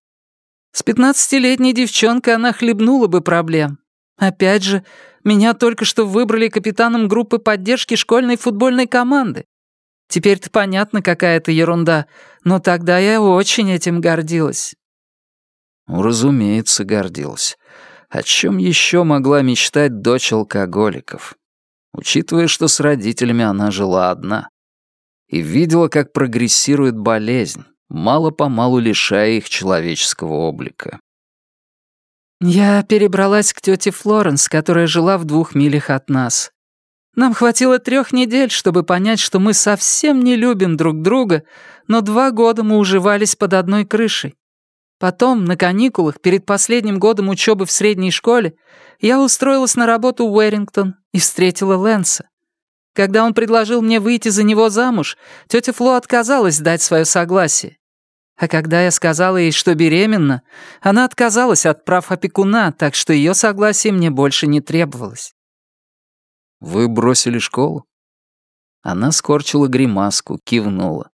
С пятнадцатилетней девчонкой она хлебнула бы проблем. Опять же, меня только что выбрали капитаном группы поддержки школьной футбольной команды. Теперь-то понятно, какая это ерунда, но тогда я очень этим гордилась». «Разумеется, гордилась. О чем еще могла мечтать дочь алкоголиков? Учитывая, что с родителями она жила одна. И видела, как прогрессирует болезнь, мало-помалу лишая их человеческого облика. «Я перебралась к тете Флоренс, которая жила в двух милях от нас. Нам хватило трех недель, чтобы понять, что мы совсем не любим друг друга, но два года мы уживались под одной крышей. Потом, на каникулах, перед последним годом учебы в средней школе, я устроилась на работу в Уэрингтон и встретила Лэнса. Когда он предложил мне выйти за него замуж, тетя Фло отказалась дать свое согласие. А когда я сказала ей, что беременна, она отказалась от прав опекуна, так что ее согласие мне больше не требовалось. «Вы бросили школу?» Она скорчила гримаску, кивнула.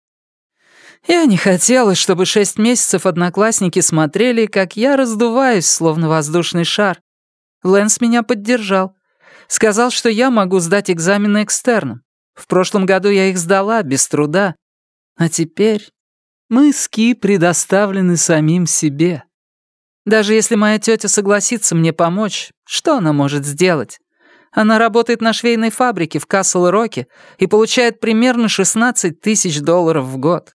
Я не хотела, чтобы шесть месяцев одноклассники смотрели, как я раздуваюсь, словно воздушный шар. Лэнс меня поддержал. Сказал, что я могу сдать экзамены экстерном. В прошлом году я их сдала, без труда. А теперь мы с Ки предоставлены самим себе. Даже если моя тетя согласится мне помочь, что она может сделать? Она работает на швейной фабрике в Касл-Роке и получает примерно 16 тысяч долларов в год.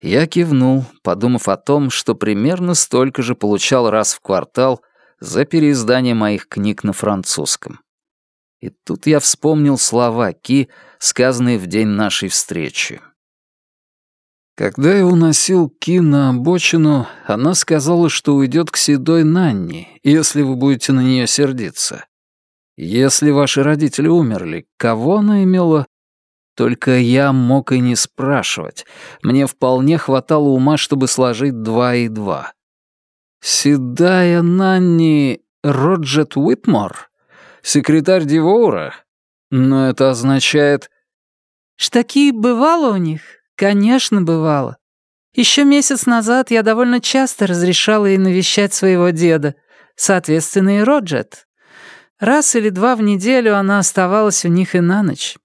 Я кивнул, подумав о том, что примерно столько же получал раз в квартал за переиздание моих книг на французском. И тут я вспомнил слова Ки, сказанные в день нашей встречи. Когда я уносил Ки на обочину, она сказала, что уйдет к седой Нанни, если вы будете на нее сердиться. Если ваши родители умерли, кого она имела только я мог и не спрашивать. Мне вполне хватало ума, чтобы сложить два и два. Седая Нанни Роджет Уитмор? Секретарь Дивоура? Но это означает... Штаки бывало у них? Конечно, бывало. Еще месяц назад я довольно часто разрешала ей навещать своего деда, соответственно, и Роджет. Раз или два в неделю она оставалась у них и на ночь.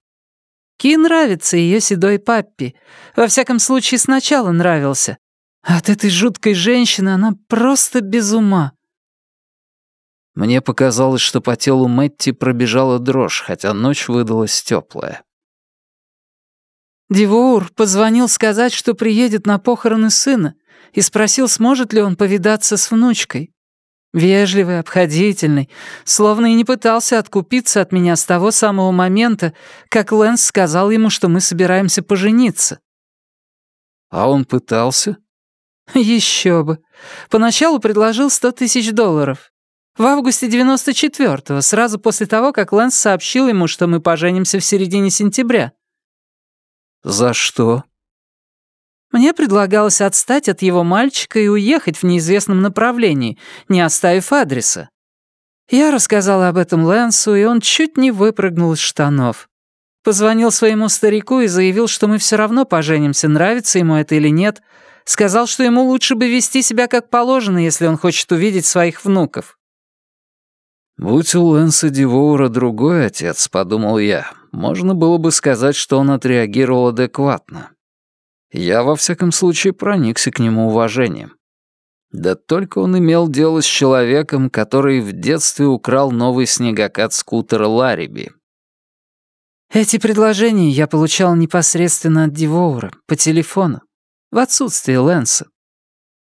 Ки нравится ее седой паппи. Во всяком случае, сначала нравился. От этой жуткой женщины она просто без ума. Мне показалось, что по телу Мэтти пробежала дрожь, хотя ночь выдалась теплая. Дивоур позвонил сказать, что приедет на похороны сына, и спросил, сможет ли он повидаться с внучкой. Вежливый, обходительный, словно и не пытался откупиться от меня с того самого момента, как Лэнс сказал ему, что мы собираемся пожениться. А он пытался? Еще бы. Поначалу предложил сто тысяч долларов. В августе 94-го, сразу после того, как Лэнс сообщил ему, что мы поженимся в середине сентября. За что? Мне предлагалось отстать от его мальчика и уехать в неизвестном направлении, не оставив адреса. Я рассказала об этом Лэнсу, и он чуть не выпрыгнул из штанов. Позвонил своему старику и заявил, что мы все равно поженимся, нравится ему это или нет. Сказал, что ему лучше бы вести себя как положено, если он хочет увидеть своих внуков. «Будь у Лэнса Дивоура другой отец», — подумал я, можно было бы сказать, что он отреагировал адекватно. Я, во всяком случае, проникся к нему уважением. Да только он имел дело с человеком, который в детстве украл новый снегокат скутера Лариби. Эти предложения я получал непосредственно от Дивоура, по телефону, в отсутствие Лэнса.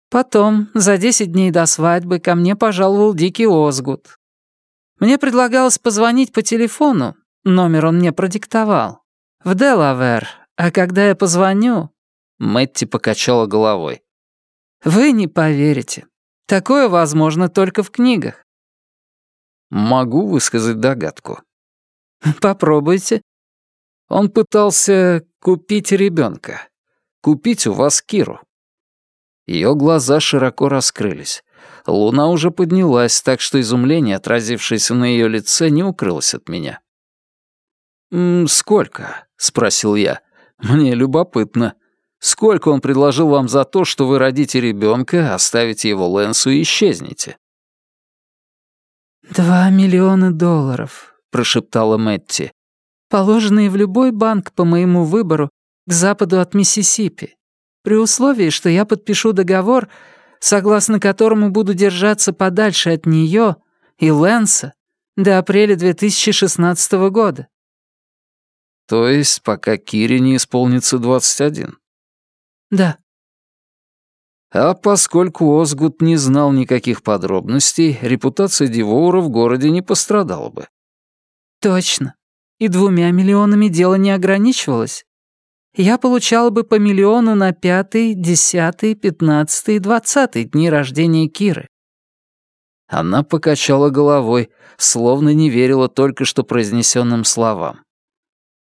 Потом, за десять дней до свадьбы, ко мне пожаловал Дикий Озгуд. Мне предлагалось позвонить по телефону, номер он мне продиктовал, в Делавер, а когда я позвоню, Мэтти покачала головой. «Вы не поверите. Такое возможно только в книгах». «Могу высказать догадку». «Попробуйте». Он пытался купить ребенка. Купить у вас Киру. Ее глаза широко раскрылись. Луна уже поднялась, так что изумление, отразившееся на ее лице, не укрылось от меня. «Сколько?» — спросил я. «Мне любопытно». Сколько он предложил вам за то, что вы родите ребенка, оставите его Лэнсу и исчезнете?» «Два миллиона долларов», — прошептала Мэтти, «положенные в любой банк по моему выбору к западу от Миссисипи, при условии, что я подпишу договор, согласно которому буду держаться подальше от нее и Лэнса до апреля 2016 года. То есть, пока Кире не исполнится 21? Да. А поскольку Озгут не знал никаких подробностей, репутация Дивоура в городе не пострадала бы. Точно. И двумя миллионами дело не ограничивалось. Я получала бы по миллиону на пятый, десятый, пятнадцатый и двадцатый дни рождения Киры. Она покачала головой, словно не верила только что произнесенным словам.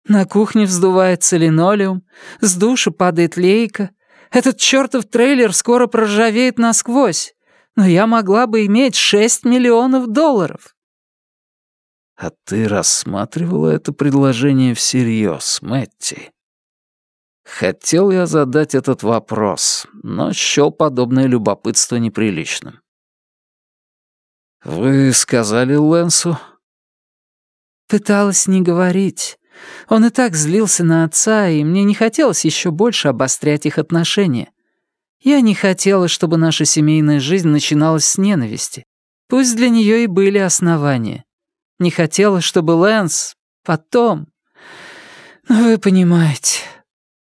На кухне вздувается линолеум, с душа падает лейка. Этот чертов трейлер скоро проржавеет насквозь, но я могла бы иметь шесть миллионов долларов. А ты рассматривала это предложение всерьез, Мэтти? Хотел я задать этот вопрос, но счел подобное любопытство неприличным. «Вы сказали Лэнсу?» Пыталась не говорить. Он и так злился на отца, и мне не хотелось еще больше обострять их отношения. Я не хотела, чтобы наша семейная жизнь начиналась с ненависти. Пусть для нее и были основания. Не хотела, чтобы Лэнс потом... Ну, вы понимаете.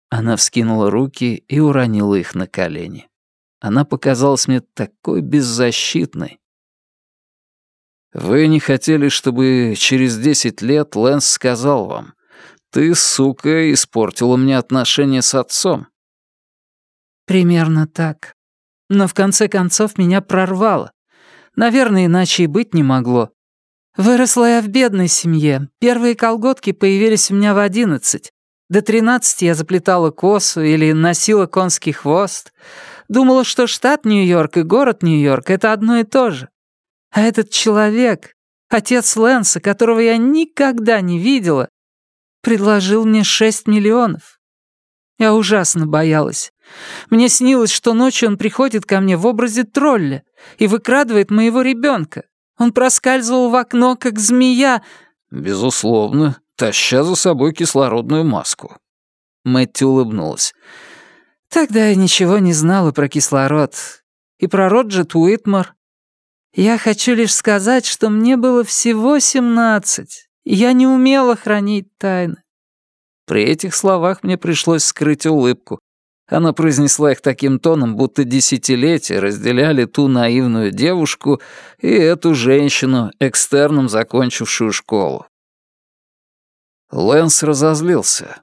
Она вскинула руки и уронила их на колени. Она показалась мне такой беззащитной. Вы не хотели, чтобы через десять лет Лэнс сказал вам, «Ты, сука, испортила мне отношения с отцом». Примерно так. Но в конце концов меня прорвало. Наверное, иначе и быть не могло. Выросла я в бедной семье. Первые колготки появились у меня в одиннадцать. До тринадцати я заплетала косу или носила конский хвост. Думала, что штат Нью-Йорк и город Нью-Йорк — это одно и то же. А этот человек, отец Лэнса, которого я никогда не видела, предложил мне шесть миллионов. Я ужасно боялась. Мне снилось, что ночью он приходит ко мне в образе тролля и выкрадывает моего ребенка. Он проскальзывал в окно, как змея. Безусловно, таща за собой кислородную маску. Мэтти улыбнулась. Тогда я ничего не знала про кислород. И про Роджет Уитмор. Я хочу лишь сказать, что мне было всего семнадцать, и я не умела хранить тайны. При этих словах мне пришлось скрыть улыбку. Она произнесла их таким тоном, будто десятилетия разделяли ту наивную девушку и эту женщину, экстерном закончившую школу. Лэнс разозлился.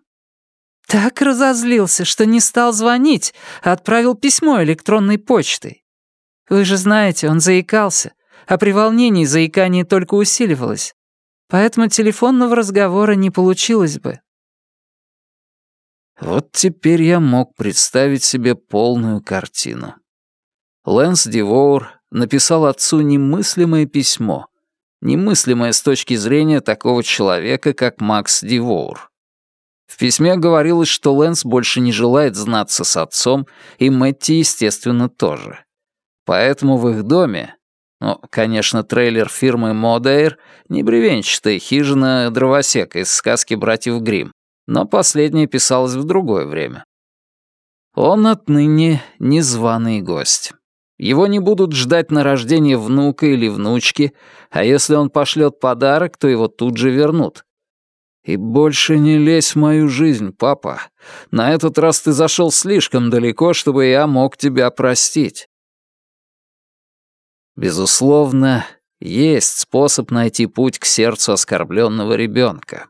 Так разозлился, что не стал звонить, а отправил письмо электронной почтой. Вы же знаете, он заикался, а при волнении заикание только усиливалось. Поэтому телефонного разговора не получилось бы. Вот теперь я мог представить себе полную картину. Лэнс Дивоур написал отцу немыслимое письмо, немыслимое с точки зрения такого человека, как Макс Дивоур. В письме говорилось, что Лэнс больше не желает знаться с отцом, и Мэтти, естественно, тоже. Поэтому в их доме, ну, конечно, трейлер фирмы Модейр, не бревенчатая хижина дровосека из сказки «Братьев Гримм», но последнее писалось в другое время. Он отныне незваный гость. Его не будут ждать на рождение внука или внучки, а если он пошлет подарок, то его тут же вернут. И больше не лезь в мою жизнь, папа. На этот раз ты зашел слишком далеко, чтобы я мог тебя простить. Безусловно, есть способ найти путь к сердцу оскорбленного ребенка.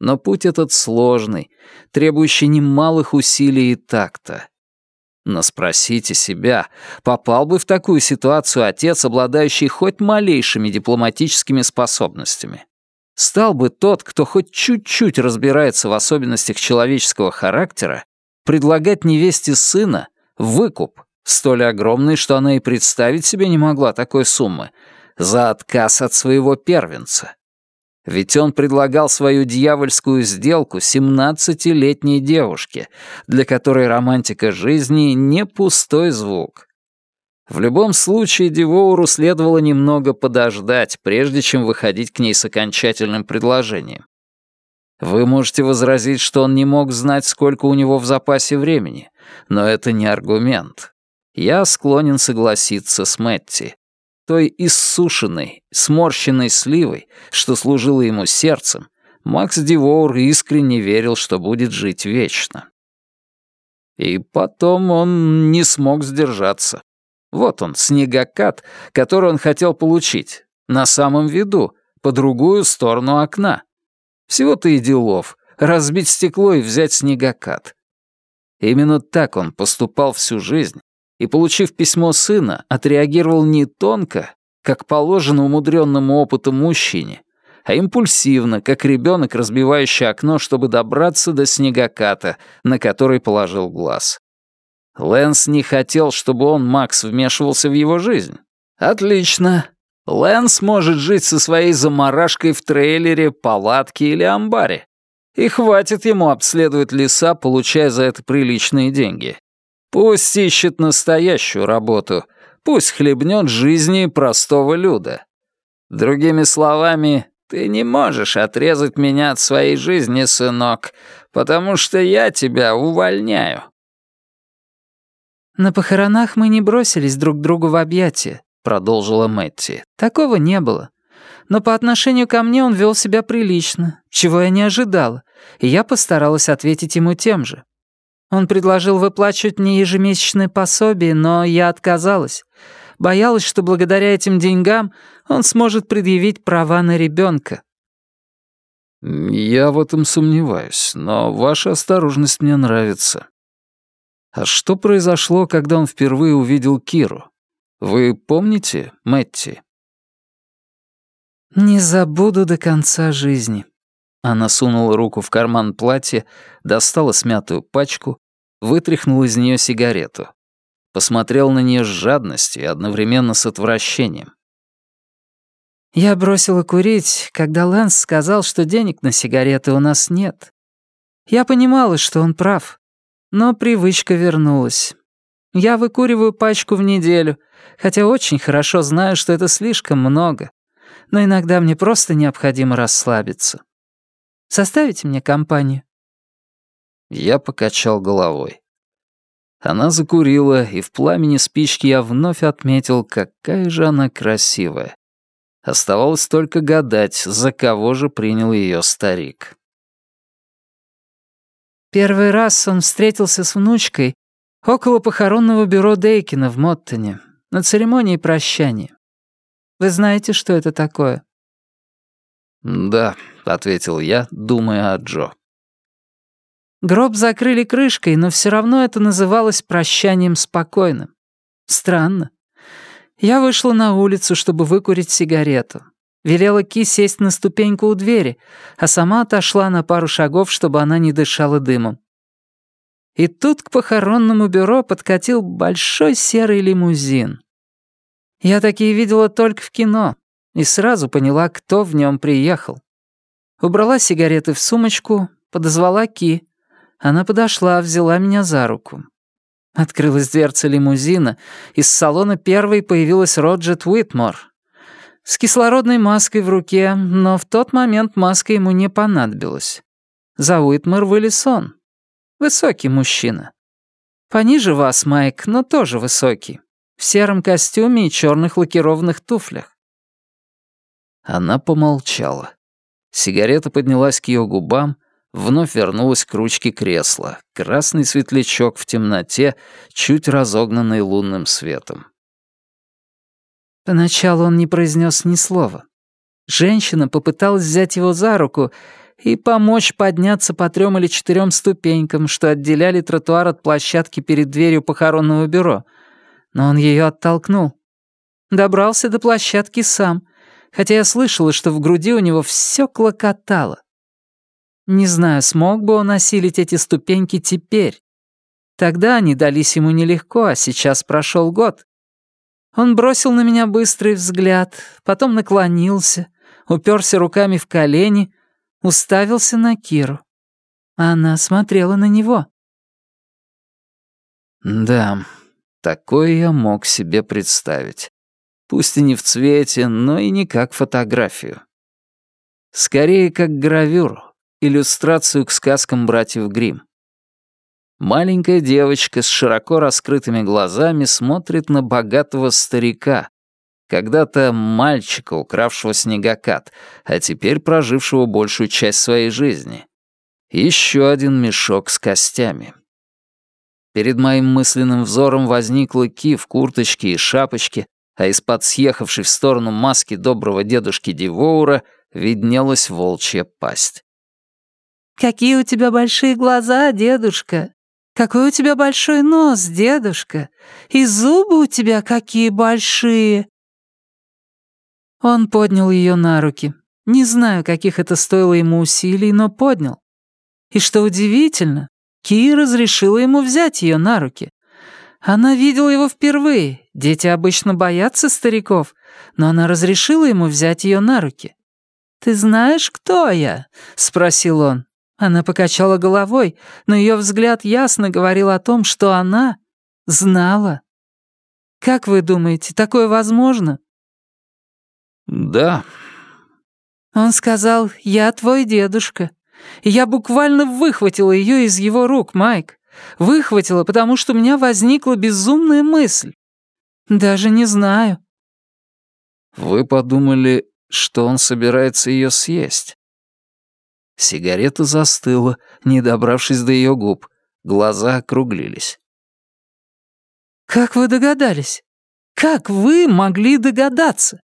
Но путь этот сложный, требующий немалых усилий и такта. Но спросите себя, попал бы в такую ситуацию отец, обладающий хоть малейшими дипломатическими способностями? Стал бы тот, кто хоть чуть-чуть разбирается в особенностях человеческого характера, предлагать невесте сына выкуп, столь огромный, что она и представить себе не могла такой суммы, за отказ от своего первенца? Ведь он предлагал свою дьявольскую сделку семнадцатилетней девушке, для которой романтика жизни не пустой звук. В любом случае, Дивоуру следовало немного подождать, прежде чем выходить к ней с окончательным предложением. Вы можете возразить, что он не мог знать, сколько у него в запасе времени, но это не аргумент. Я склонен согласиться с Мэтти. Той иссушенной, сморщенной сливой, что служила ему сердцем, Макс Дивоур искренне верил, что будет жить вечно. И потом он не смог сдержаться. Вот он, снегокат, который он хотел получить, на самом виду, по другую сторону окна. Всего-то и делов — разбить стекло и взять снегокат. Именно так он поступал всю жизнь, и, получив письмо сына, отреагировал не тонко, как положено умудренному опытом мужчине, а импульсивно, как ребенок, разбивающий окно, чтобы добраться до снегоката, на который положил глаз. Лэнс не хотел, чтобы он, Макс, вмешивался в его жизнь. Отлично. Лэнс может жить со своей заморашкой в трейлере, палатке или амбаре. И хватит ему обследовать леса, получая за это приличные деньги. Пусть ищет настоящую работу, пусть хлебнет жизни простого люда. Другими словами, ты не можешь отрезать меня от своей жизни, сынок, потому что я тебя увольняю. «На похоронах мы не бросились друг другу в объятия», — продолжила Мэтти. «Такого не было. Но по отношению ко мне он вел себя прилично, чего я не ожидала, и я постаралась ответить ему тем же. Он предложил выплачивать мне ежемесячное пособие, но я отказалась. Боялась, что благодаря этим деньгам он сможет предъявить права на ребенка. «Я в этом сомневаюсь, но ваша осторожность мне нравится. А что произошло, когда он впервые увидел Киру? Вы помните, Мэтти?» «Не забуду до конца жизни», она сунула руку в карман платья, достала смятую пачку, вытряхнула из нее сигарету. Посмотрел на нее с жадностью и одновременно с отвращением. «Я бросила курить, когда Лэнс сказал, что денег на сигареты у нас нет. Я понимала, что он прав, но привычка вернулась. Я выкуриваю пачку в неделю, хотя очень хорошо знаю, что это слишком много, но иногда мне просто необходимо расслабиться. Составите мне компанию?» Я покачал головой. Она закурила, и в пламени спички я вновь отметил, какая же она красивая. Оставалось только гадать, за кого же принял ее старик. Первый раз он встретился с внучкой около похоронного бюро Дейкина в Моттоне, на церемонии прощания. Вы знаете, что это такое? «Да», — ответил я, думая о Джо. Гроб закрыли крышкой, но все равно это называлось прощанием спокойным. Странно. Я вышла на улицу, чтобы выкурить сигарету. Велела Ки сесть на ступеньку у двери, а сама отошла на пару шагов, чтобы она не дышала дымом. И тут к похоронному бюро подкатил большой серый лимузин. Я такие видела только в кино, и сразу поняла, кто в нем приехал. Убрала сигареты в сумочку, подозвала Ки. Она подошла, взяла меня за руку. Открылась дверца лимузина, из салона первой появилась Роджет Уитмор. С кислородной маской в руке, но в тот момент маска ему не понадобилась. За Уитмор вылез он. Высокий мужчина. Пониже вас, Майк, но тоже высокий. В сером костюме и черных лакированных туфлях. Она помолчала. Сигарета поднялась к ее губам, вновь вернулась к ручке кресла. Красный светлячок в темноте, чуть разогнанный лунным светом. Поначалу он не произнес ни слова. Женщина попыталась взять его за руку и помочь подняться по трем или четырем ступенькам, что отделяли тротуар от площадки перед дверью похоронного бюро, но он ее оттолкнул. Добрался до площадки сам — хотя я слышала, что в груди у него все клокотало. Не знаю, смог бы он осилить эти ступеньки теперь. Тогда они дались ему нелегко, а сейчас прошел год. Он бросил на меня быстрый взгляд, потом наклонился, уперся руками в колени, уставился на Киру. Она смотрела на него. Да, такое я мог себе представить. Пусть и не в цвете, но и не как фотографию. Скорее, как гравюру, иллюстрацию к сказкам братьев Гримм. Маленькая девочка с широко раскрытыми глазами смотрит на богатого старика, когда-то мальчика, укравшего снегокат, а теперь прожившего большую часть своей жизни. Еще один мешок с костями. Перед моим мысленным взором возникла Ки в курточке и шапочке, а из-под съехавшей в сторону маски доброго дедушки Дивоура виднелась волчья пасть. «Какие у тебя большие глаза, дедушка! Какой у тебя большой нос, дедушка! И зубы у тебя какие большие!» Он поднял ее на руки. Не знаю, каких это стоило ему усилий, но поднял. И что удивительно, Ки разрешила ему взять ее на руки. Она видела его впервые. Дети обычно боятся стариков, но она разрешила ему взять ее на руки. «Ты знаешь, кто я?» — спросил он. Она покачала головой, но ее взгляд ясно говорил о том, что она знала. «Как вы думаете, такое возможно?» «Да». Он сказал, «Я твой дедушка». И я буквально выхватила ее из его рук, Майк. Выхватила, потому что у меня возникла безумная мысль. Даже не знаю. Вы подумали, что он собирается ее съесть? Сигарета застыла, не добравшись до ее губ. Глаза округлились. «Как вы догадались? Как вы могли догадаться?»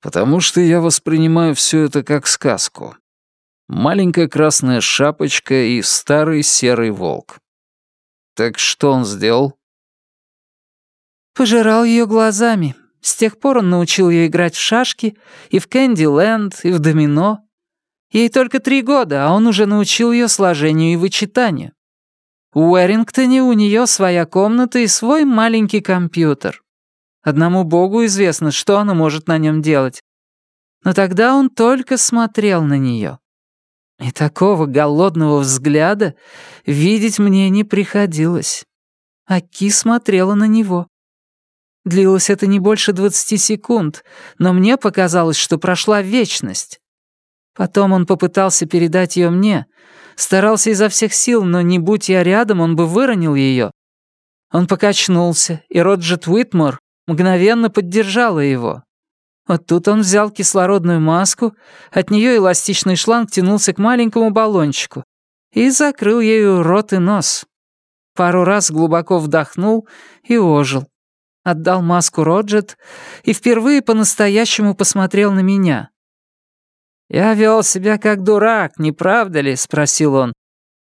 «Потому что я воспринимаю все это как сказку. Маленькая красная шапочка и старый серый волк. Так что он сделал?» Пожирал ее глазами. С тех пор он научил ее играть в шашки и в Кэнди-Ленд, и в домино. Ей только три года, а он уже научил ее сложению и вычитанию. В Уэрингтоне у нее своя комната и свой маленький компьютер. Одному богу известно, что она может на нем делать. Но тогда он только смотрел на нее. И такого голодного взгляда видеть мне не приходилось. Аки смотрела на него. Длилось это не больше двадцати секунд, но мне показалось, что прошла вечность. Потом он попытался передать ее мне, старался изо всех сил, но не будь я рядом, он бы выронил ее. Он покачнулся, и Роджет Уитмор мгновенно поддержала его. Вот тут он взял кислородную маску, от нее эластичный шланг тянулся к маленькому баллончику и закрыл ею рот и нос. Пару раз глубоко вдохнул и ожил. Отдал маску Роджет и впервые по-настоящему посмотрел на меня. «Я вел себя как дурак, не правда ли?» — спросил он.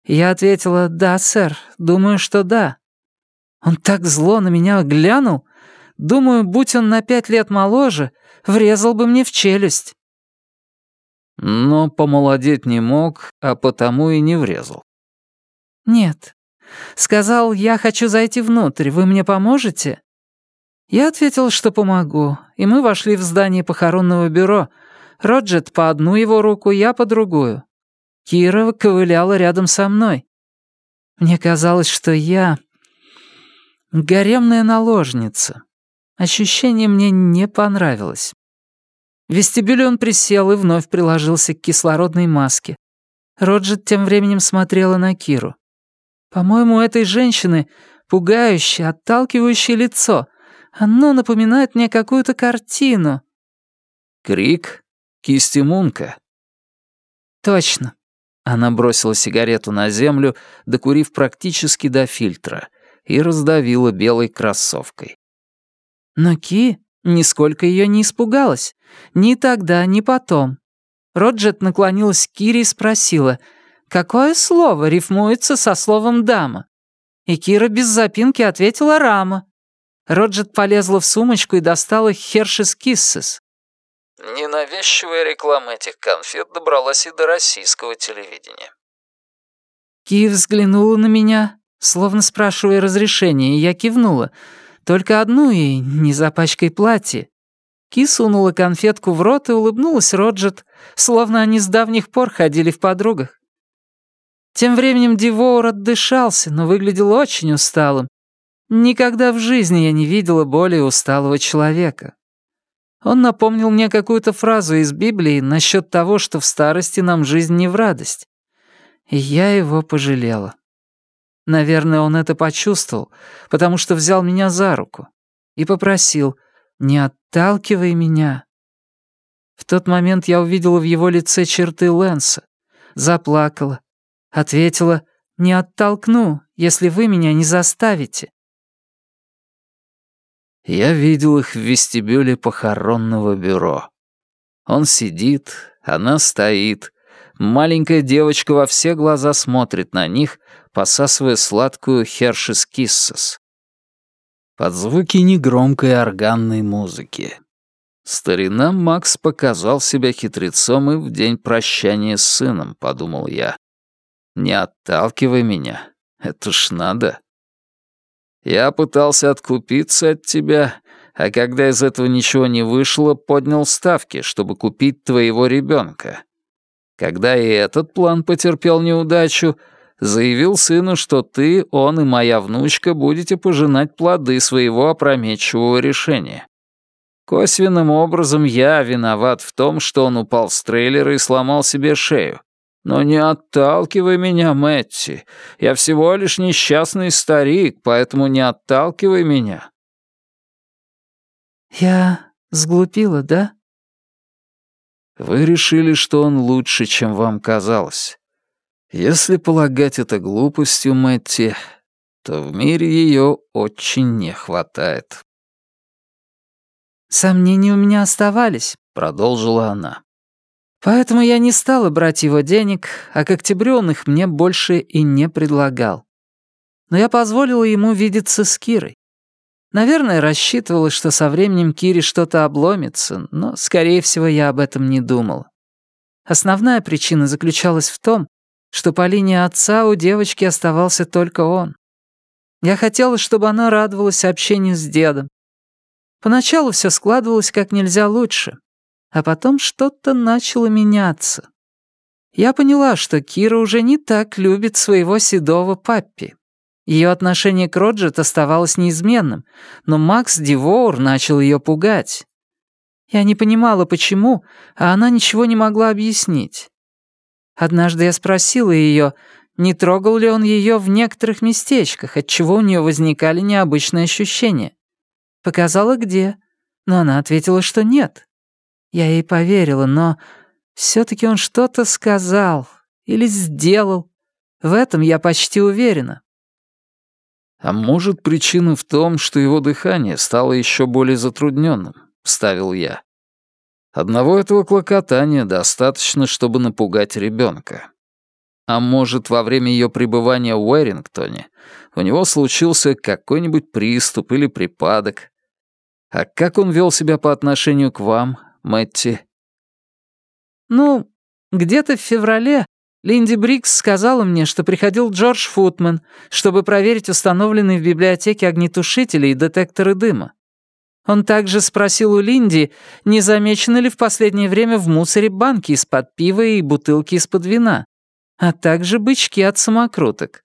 Я ответила «Да, сэр, думаю, что да». Он так зло на меня глянул. Думаю, будь он на пять лет моложе, врезал бы мне в челюсть. Но помолодеть не мог, а потому и не врезал. Нет. Сказал, я хочу зайти внутрь, вы мне поможете? Я ответил, что помогу, и мы вошли в здание похоронного бюро. Роджет по одну его руку, я по другую. Кира ковыляла рядом со мной. Мне казалось, что я... гаремная наложница. Ощущение мне не понравилось. В вестибюле он присел и вновь приложился к кислородной маске. Роджет тем временем смотрела на Киру. По-моему, у этой женщины пугающее, отталкивающее лицо. Оно напоминает мне какую-то картину. Крик, кисти Мунка. Точно. Она бросила сигарету на землю, докурив практически до фильтра, и раздавила белой кроссовкой. Но Ки нисколько ее не испугалась. Ни тогда, ни потом. Роджет наклонилась к Кире и спросила, какое слово рифмуется со словом «дама». И Кира без запинки ответила «рама». Роджет полезла в сумочку и достала «Хершес Киссес». Ненавязчивая реклама этих конфет добралась и до российского телевидения. Ки взглянула на меня, словно спрашивая разрешения, и я кивнула — только одну и не запачкай платье». Ки сунула конфетку в рот и улыбнулась Роджет, словно они с давних пор ходили в подругах. Тем временем Дивоур отдышался, но выглядел очень усталым. Никогда в жизни я не видела более усталого человека. Он напомнил мне какую-то фразу из Библии насчет того, что в старости нам жизнь не в радость. И я его пожалела. Наверное, он это почувствовал, потому что взял меня за руку и попросил «Не отталкивай меня». В тот момент я увидела в его лице черты Лэнса, заплакала, ответила «Не оттолкну, если вы меня не заставите». Я видел их в вестибюле похоронного бюро. Он сидит, она стоит. Маленькая девочка во все глаза смотрит на них, посасывая сладкую Хершес Киссес. Под звуки негромкой органной музыки. Старина Макс показал себя хитрецом и в день прощания с сыном, подумал я. Не отталкивай меня, это ж надо. Я пытался откупиться от тебя, а когда из этого ничего не вышло, поднял ставки, чтобы купить твоего ребенка. Когда и этот план потерпел неудачу, заявил сыну, что ты, он и моя внучка будете пожинать плоды своего опрометчивого решения. Косвенным образом я виноват в том, что он упал с трейлера и сломал себе шею. Но не отталкивай меня, Мэтти. Я всего лишь несчастный старик, поэтому не отталкивай меня. Я сглупила, да? Вы решили, что он лучше, чем вам казалось. Если полагать это глупостью, Мэтти, то в мире ее очень не хватает. «Сомнения у меня оставались», — продолжила она. «Поэтому я не стала брать его денег, а к октябрю он их мне больше и не предлагал. Но я позволила ему видеться с Кирой. Наверное, рассчитывала, что со временем Кире что-то обломится, но, скорее всего, я об этом не думала. Основная причина заключалась в том, что по линии отца у девочки оставался только он. Я хотела, чтобы она радовалась общению с дедом. Поначалу все складывалось как нельзя лучше, а потом что-то начало меняться. Я поняла, что Кира уже не так любит своего седого паппи. Ее отношение к Роджет оставалось неизменным, но Макс Дивоур начал ее пугать. Я не понимала, почему, а она ничего не могла объяснить. Однажды я спросила ее, не трогал ли он ее в некоторых местечках, отчего у нее возникали необычные ощущения. Показала, где, но она ответила, что нет. Я ей поверила, но все таки он что-то сказал или сделал. В этом я почти уверена. А может, причина в том, что его дыхание стало еще более затрудненным, вставил я. Одного этого клокотания достаточно, чтобы напугать ребенка. А может, во время ее пребывания в Уэрингтоне у него случился какой-нибудь приступ или припадок. А как он вел себя по отношению к вам, Мэтти? Ну, где-то в феврале Линди Брикс сказала мне, что приходил Джордж Футман, чтобы проверить установленные в библиотеке огнетушители и детекторы дыма. Он также спросил у Линди, не замечены ли в последнее время в мусоре банки из-под пива и бутылки из-под вина, а также бычки от самокруток.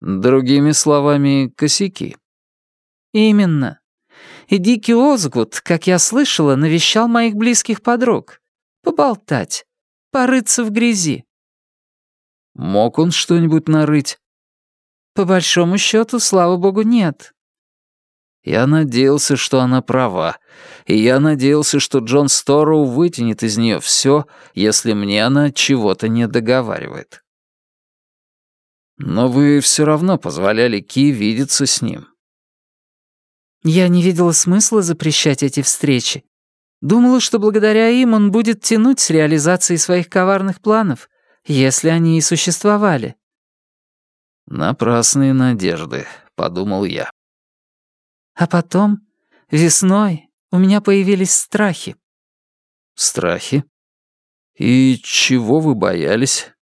Другими словами, косяки. Именно. И Дикий Озгуд, как я слышала, навещал моих близких подруг. Поболтать, порыться в грязи. Мог он что-нибудь нарыть? По большому счету, слава богу, нет. Я надеялся, что она права, и я надеялся, что Джон Стороу вытянет из нее все, если мне она чего-то не договаривает. Но вы все равно позволяли Ки видеться с ним. Я не видела смысла запрещать эти встречи. Думала, что благодаря им он будет тянуть с реализацией своих коварных планов, если они и существовали. «Напрасные надежды», — подумал я. А потом, весной, у меня появились страхи. Страхи? И чего вы боялись?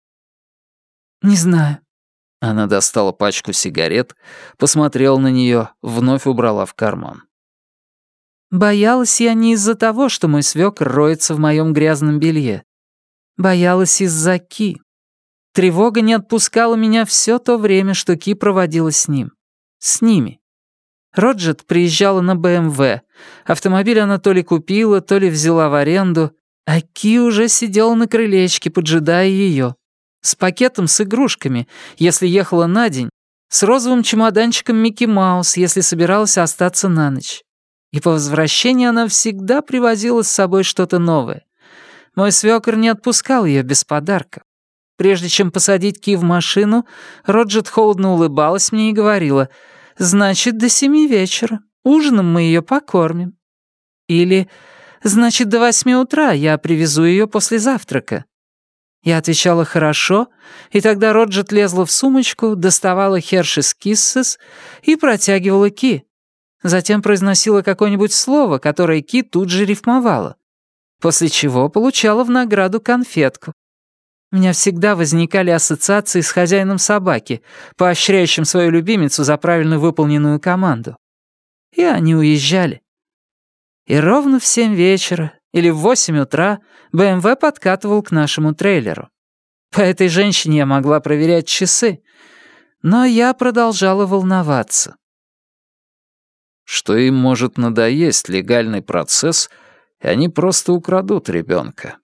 Не знаю. Она достала пачку сигарет, посмотрела на нее, вновь убрала в карман. Боялась я не из-за того, что мой свёкр роется в моем грязном белье. Боялась из-за Ки. Тревога не отпускала меня все то время, что Ки проводила с ним. С ними. Роджет приезжала на БМВ. Автомобиль она то ли купила, то ли взяла в аренду, а Ки уже сидела на крылечке, поджидая ее. С пакетом с игрушками, если ехала на день, с розовым чемоданчиком Микки Маус, если собиралась остаться на ночь. И по возвращении она всегда привозила с собой что-то новое. Мой свёкор не отпускал её без подарка. Прежде чем посадить Ки в машину, Роджет холодно улыбалась мне и говорила, «Значит, до семи вечера. Ужином мы её покормим». Или «Значит, до восьми утра я привезу её после завтрака». Я отвечала «хорошо», и тогда Роджет лезла в сумочку, доставала Хершис Киссес и протягивала Ки. Затем произносила какое-нибудь слово, которое Ки тут же рифмовала. После чего получала в награду конфетку. У меня всегда возникали ассоциации с хозяином собаки, поощряющим свою любимицу за правильно выполненную команду. И они уезжали. И ровно в семь вечера или в восемь утра БМВ подкатывал к нашему трейлеру. По этой женщине я могла проверять часы, но я продолжала волноваться. Что им может надоесть легальный процесс, и они просто украдут ребенка.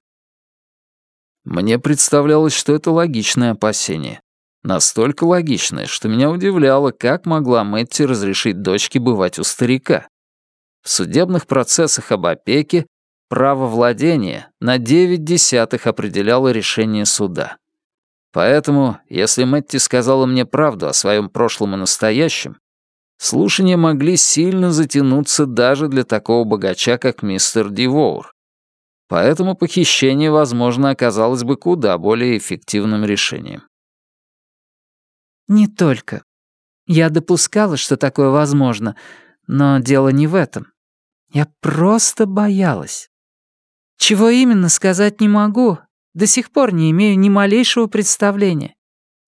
Мне представлялось, что это логичное опасение. Настолько логичное, что меня удивляло, как могла Мэтти разрешить дочке бывать у старика. В судебных процессах об опеке право владения на 9 десятых определяло решение суда. Поэтому, если Мэтти сказала мне правду о своем прошлом и настоящем, слушания могли сильно затянуться даже для такого богача, как мистер Дивоур. Поэтому похищение, возможно, оказалось бы куда более эффективным решением. Не только. Я допускала, что такое возможно, но дело не в этом. Я просто боялась. Чего именно сказать не могу. До сих пор не имею ни малейшего представления.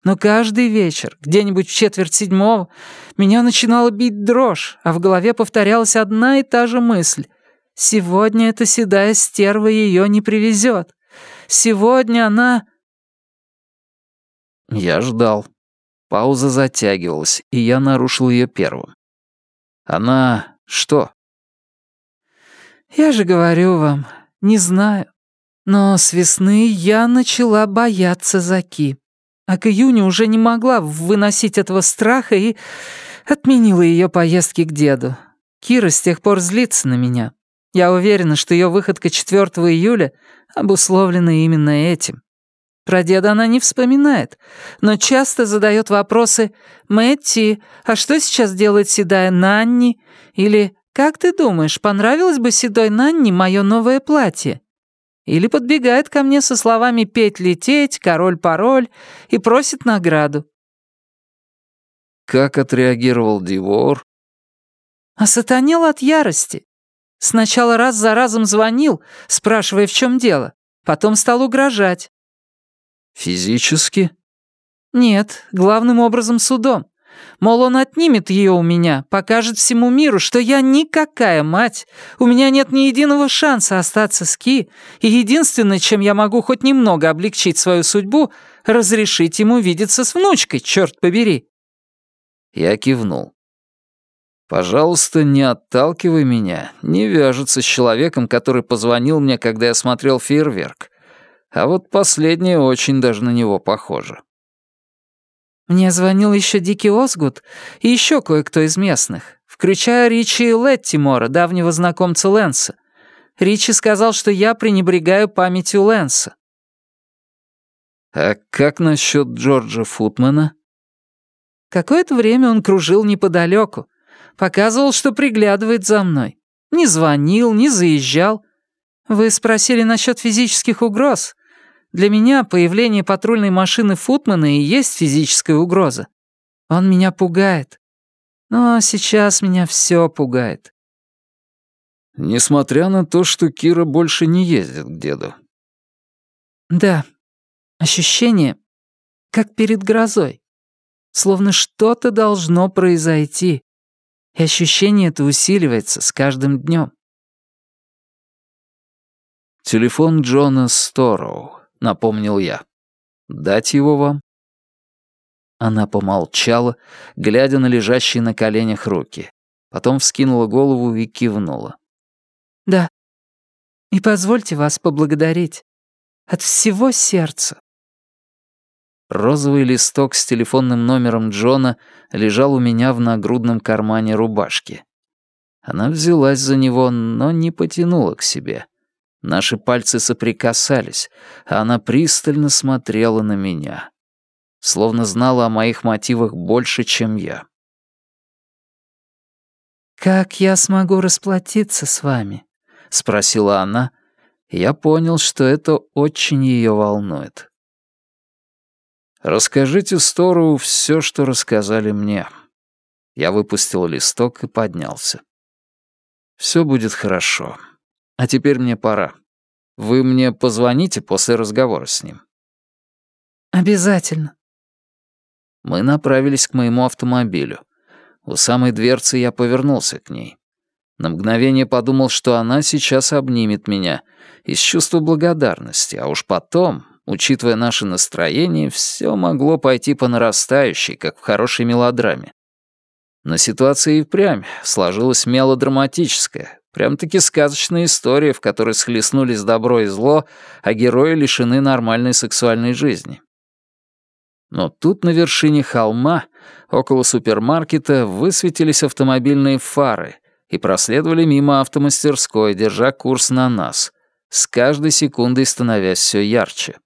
Но каждый вечер, где-нибудь в четверть седьмого, меня начинала бить дрожь, а в голове повторялась одна и та же мысль. Сегодня эта седая стерва ее не привезет. Сегодня она... Я ждал. Пауза затягивалась, и я нарушил ее первым. Она что? Я же говорю вам, не знаю. Но с весны я начала бояться Заки. А к июню уже не могла выносить этого страха и отменила ее поездки к деду. Кира с тех пор злится на меня. Я уверена, что ее выходка 4 июля обусловлена именно этим. Про деда она не вспоминает, но часто задает вопросы «Мэтти, а что сейчас делает седая Нанни?» или «Как ты думаешь, понравилось бы седой Нанни мое новое платье?» Или подбегает ко мне со словами «петь-лететь», «король-пароль» и просит награду. Как отреагировал Дивор? Осатанел от ярости. Сначала раз за разом звонил, спрашивая, в чем дело. Потом стал угрожать. Физически? Нет, главным образом судом. Мол, он отнимет ее у меня, покажет всему миру, что я никакая мать, у меня нет ни единого шанса остаться с Ки, и единственное, чем я могу хоть немного облегчить свою судьбу, разрешить ему видеться с внучкой, черт побери. Я кивнул. «Пожалуйста, не отталкивай меня, не вяжется с человеком, который позвонил мне, когда я смотрел фейерверк. А вот последнее очень даже на него похоже». Мне звонил еще Дикий Озгуд и еще кое-кто из местных, включая Ричи Леттимора, давнего знакомца Лэнса. Ричи сказал, что я пренебрегаю памятью Лэнса. «А как насчет Джорджа Футмана?» Какое-то время он кружил неподалеку, показывал, что приглядывает за мной. Не звонил, не заезжал. Вы спросили насчет физических угроз. Для меня появление патрульной машины Футмана и есть физическая угроза. Он меня пугает. Но сейчас меня все пугает. Несмотря на то, что Кира больше не ездит к деду. Да, ощущение, как перед грозой. Словно что-то должно произойти. И ощущение это усиливается с каждым днем. Телефон Джона Стороу напомнил я. «Дать его вам?» Она помолчала, глядя на лежащие на коленях руки. Потом вскинула голову и кивнула. «Да. И позвольте вас поблагодарить. От всего сердца. Розовый листок с телефонным номером Джона лежал у меня в нагрудном кармане рубашки. Она взялась за него, но не потянула к себе. Наши пальцы соприкасались, а она пристально смотрела на меня. Словно знала о моих мотивах больше, чем я. «Как я смогу расплатиться с вами?» — спросила она. Я понял, что это очень ее волнует. «Расскажите Стору все, что рассказали мне». Я выпустил листок и поднялся. «Все будет хорошо. А теперь мне пора. Вы мне позвоните после разговора с ним?» «Обязательно». Мы направились к моему автомобилю. У самой дверцы я повернулся к ней. На мгновение подумал, что она сейчас обнимет меня из чувства благодарности, а уж потом, учитывая наше настроение, все могло пойти по нарастающей, как в хорошей мелодраме. Но ситуация и впрямь сложилась мелодраматическая, прям-таки сказочная история, в которой схлестнулись добро и зло, а герои лишены нормальной сексуальной жизни. Но тут на вершине холма, около супермаркета, высветились автомобильные фары и проследовали мимо автомастерской, держа курс на нас, с каждой секундой становясь все ярче.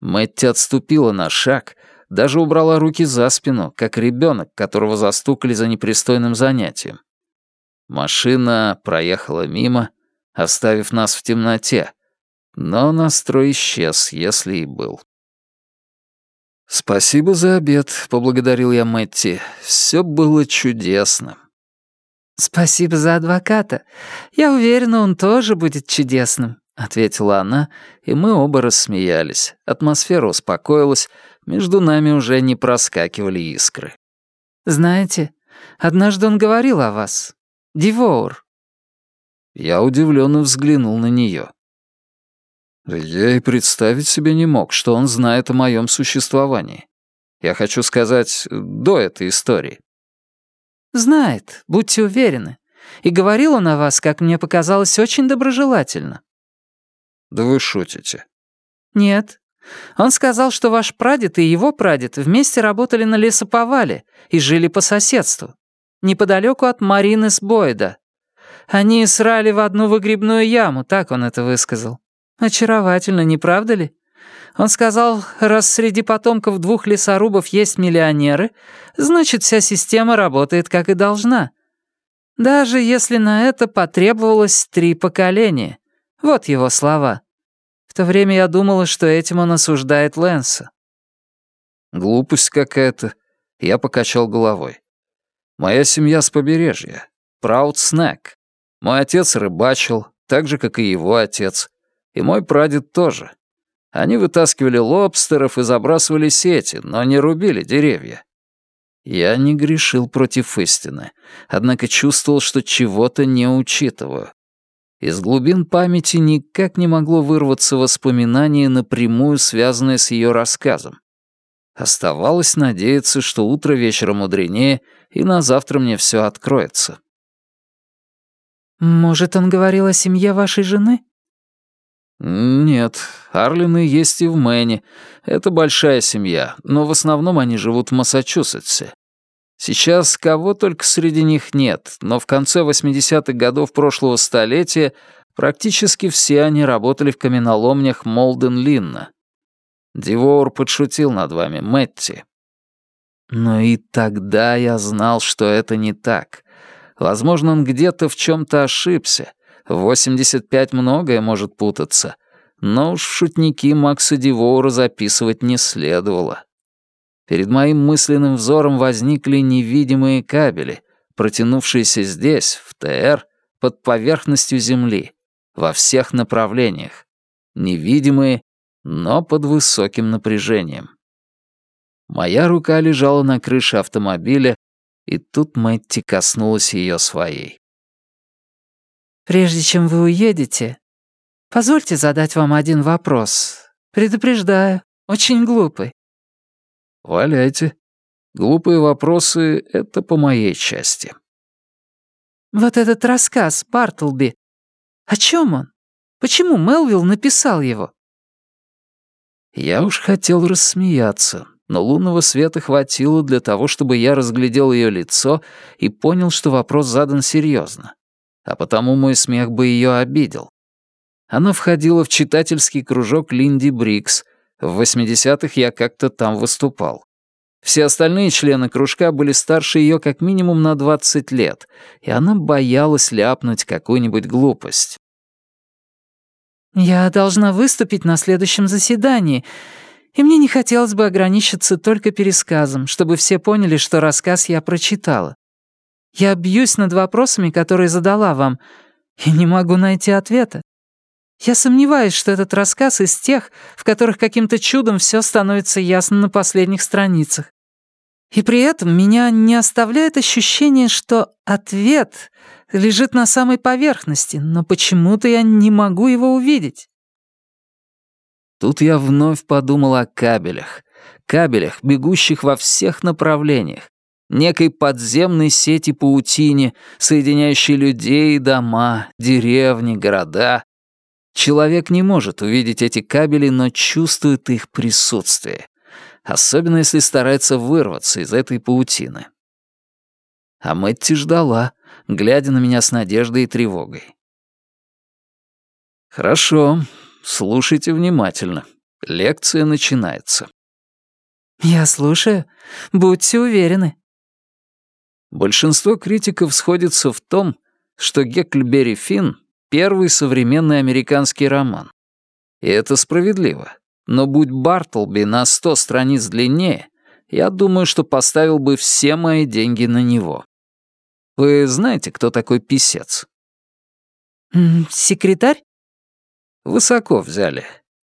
Мэтти отступила на шаг, даже убрала руки за спину, как ребенок, которого застукали за непристойным занятием. Машина проехала мимо, оставив нас в темноте, но настрой исчез, если и был. «Спасибо за обед», — поблагодарил я Мэтти. «Все было чудесно». «Спасибо за адвоката. Я уверена, он тоже будет чудесным», — ответила она, и мы оба рассмеялись. Атмосфера успокоилась, между нами уже не проскакивали искры. «Знаете, однажды он говорил о вас. Дивоур». Я удивленно взглянул на нее. Я и представить себе не мог, что он знает о моем существовании. Я хочу сказать, до этой истории. «Знает, будьте уверены. И говорил он о вас, как мне показалось, очень доброжелательно». «Да вы шутите». «Нет. Он сказал, что ваш прадед и его прадед вместе работали на лесоповале и жили по соседству, неподалеку от Марины с. Они срали в одну выгребную яму, так он это высказал. Очаровательно, не правда ли? Он сказал, раз среди потомков двух лесорубов есть миллионеры, значит, вся система работает как и должна. Даже если на это потребовалось три поколения. Вот его слова. В то время я думала, что этим он осуждает Лэнса. Глупость какая-то. Я покачал головой. Моя семья с побережья. Праут Снэк. Мой отец рыбачил, так же, как и его отец. И мой прадед тоже. Они вытаскивали лобстеров и забрасывали сети, но не рубили деревья. Я не грешил против истины, однако чувствовал, что чего-то не учитываю. Из глубин памяти никак не могло вырваться воспоминание, напрямую связанное с ее рассказом. Оставалось надеяться, что утро вечера мудренее, и на завтра мне все откроется. «Может, он говорил о семье вашей жены?» «Нет, Арлины есть и в Мэне. Это большая семья, но в основном они живут в Массачусетсе. Сейчас кого только среди них нет, но в конце 80-х годов прошлого столетия практически все они работали в каменоломнях Молден-Линна. Дивоур подшутил над вами, Мэтти. Но и тогда я знал, что это не так. Возможно, он где-то в чем-то ошибся, в 85 многое может путаться, но уж шутники Макса Дивоура записывать не следовало. Перед моим мысленным взором возникли невидимые кабели, протянувшиеся здесь, в ТР, под поверхностью Земли, во всех направлениях. Невидимые, но под высоким напряжением. Моя рука лежала на крыше автомобиля, и тут Мэтти коснулась ее своей. Прежде чем вы уедете, позвольте задать вам один вопрос. Предупреждаю, очень глупый. Валяйте. Глупые вопросы — это по моей части. Вот этот рассказ Бартлби. О чем он? Почему Мелвилл написал его? Я уж хотел рассмеяться, но лунного света хватило для того, чтобы я разглядел ее лицо и понял, что вопрос задан серьезно. А потому мой смех бы ее обидел. Она входила в читательский кружок Линди Брикс. В 80-х я как-то там выступал. Все остальные члены кружка были старше ее как минимум на 20 лет, и она боялась ляпнуть какую-нибудь глупость. «Я должна выступить на следующем заседании, и мне не хотелось бы ограничиться только пересказом, чтобы все поняли, что рассказ я прочитала. Я бьюсь над вопросами, которые задала вам, и не могу найти ответа. Я сомневаюсь, что этот рассказ из тех, в которых каким-то чудом все становится ясно на последних страницах. И при этом меня не оставляет ощущение, что ответ лежит на самой поверхности, но почему-то я не могу его увидеть. Тут я вновь подумал о кабелях. Кабелях, бегущих во всех направлениях. Некой подземной сети паутине, соединяющей людей, дома, деревни, города. Человек не может увидеть эти кабели, но чувствует их присутствие. Особенно если старается вырваться из этой паутины. А Мэтти ждала, глядя на меня с надеждой и тревогой. «Хорошо, Слушайте внимательно. Лекция начинается. Я слушаю. Будьте уверены. Большинство критиков сходится в том, что Гекльбери Финн — первый современный американский роман. И это справедливо. Но будь Бартлби на сто страниц длиннее, я думаю, что поставил бы все мои деньги на него. Вы знаете, кто такой писец? «Секретарь?» Высоко взяли.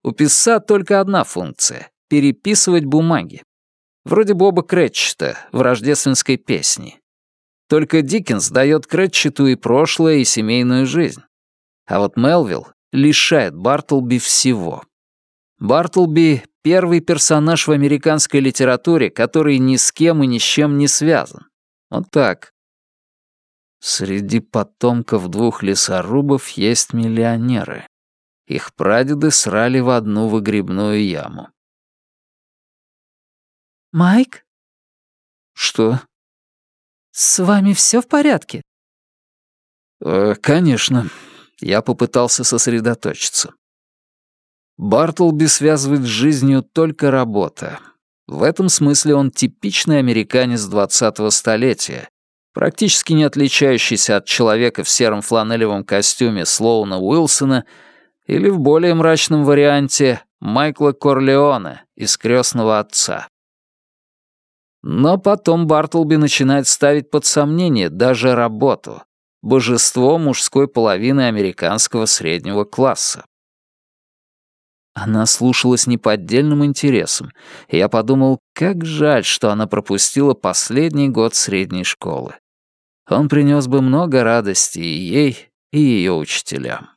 У писца только одна функция — переписывать бумаги. Вроде Боба Кретчета в рождественской песне. Только Диккенс дает Кретчету и прошлое, и семейную жизнь. А вот Мелвилл лишает Бартлби всего. Бартлби — первый персонаж в американской литературе, который ни с кем и ни с чем не связан. Вот так. Среди потомков двух лесорубов есть миллионеры. Их прадеды срали в одну выгребную яму. «Майк?» «Что?» «С вами все в порядке?» э, «Конечно». Я попытался сосредоточиться. Бартлби связывает с жизнью только работа. В этом смысле он типичный американец 20-го столетия, практически не отличающийся от человека в сером фланелевом костюме Слоуна Уилсона или в более мрачном варианте Майкла Корлеоне из «Крестного отца». Но потом Бартлби начинает ставить под сомнение даже работу, божество мужской половины американского среднего класса. Она слушала с неподдельным интересом, и я подумал, как жаль, что она пропустила последний год средней школы. Он принес бы много радости и ей, и ее учителям.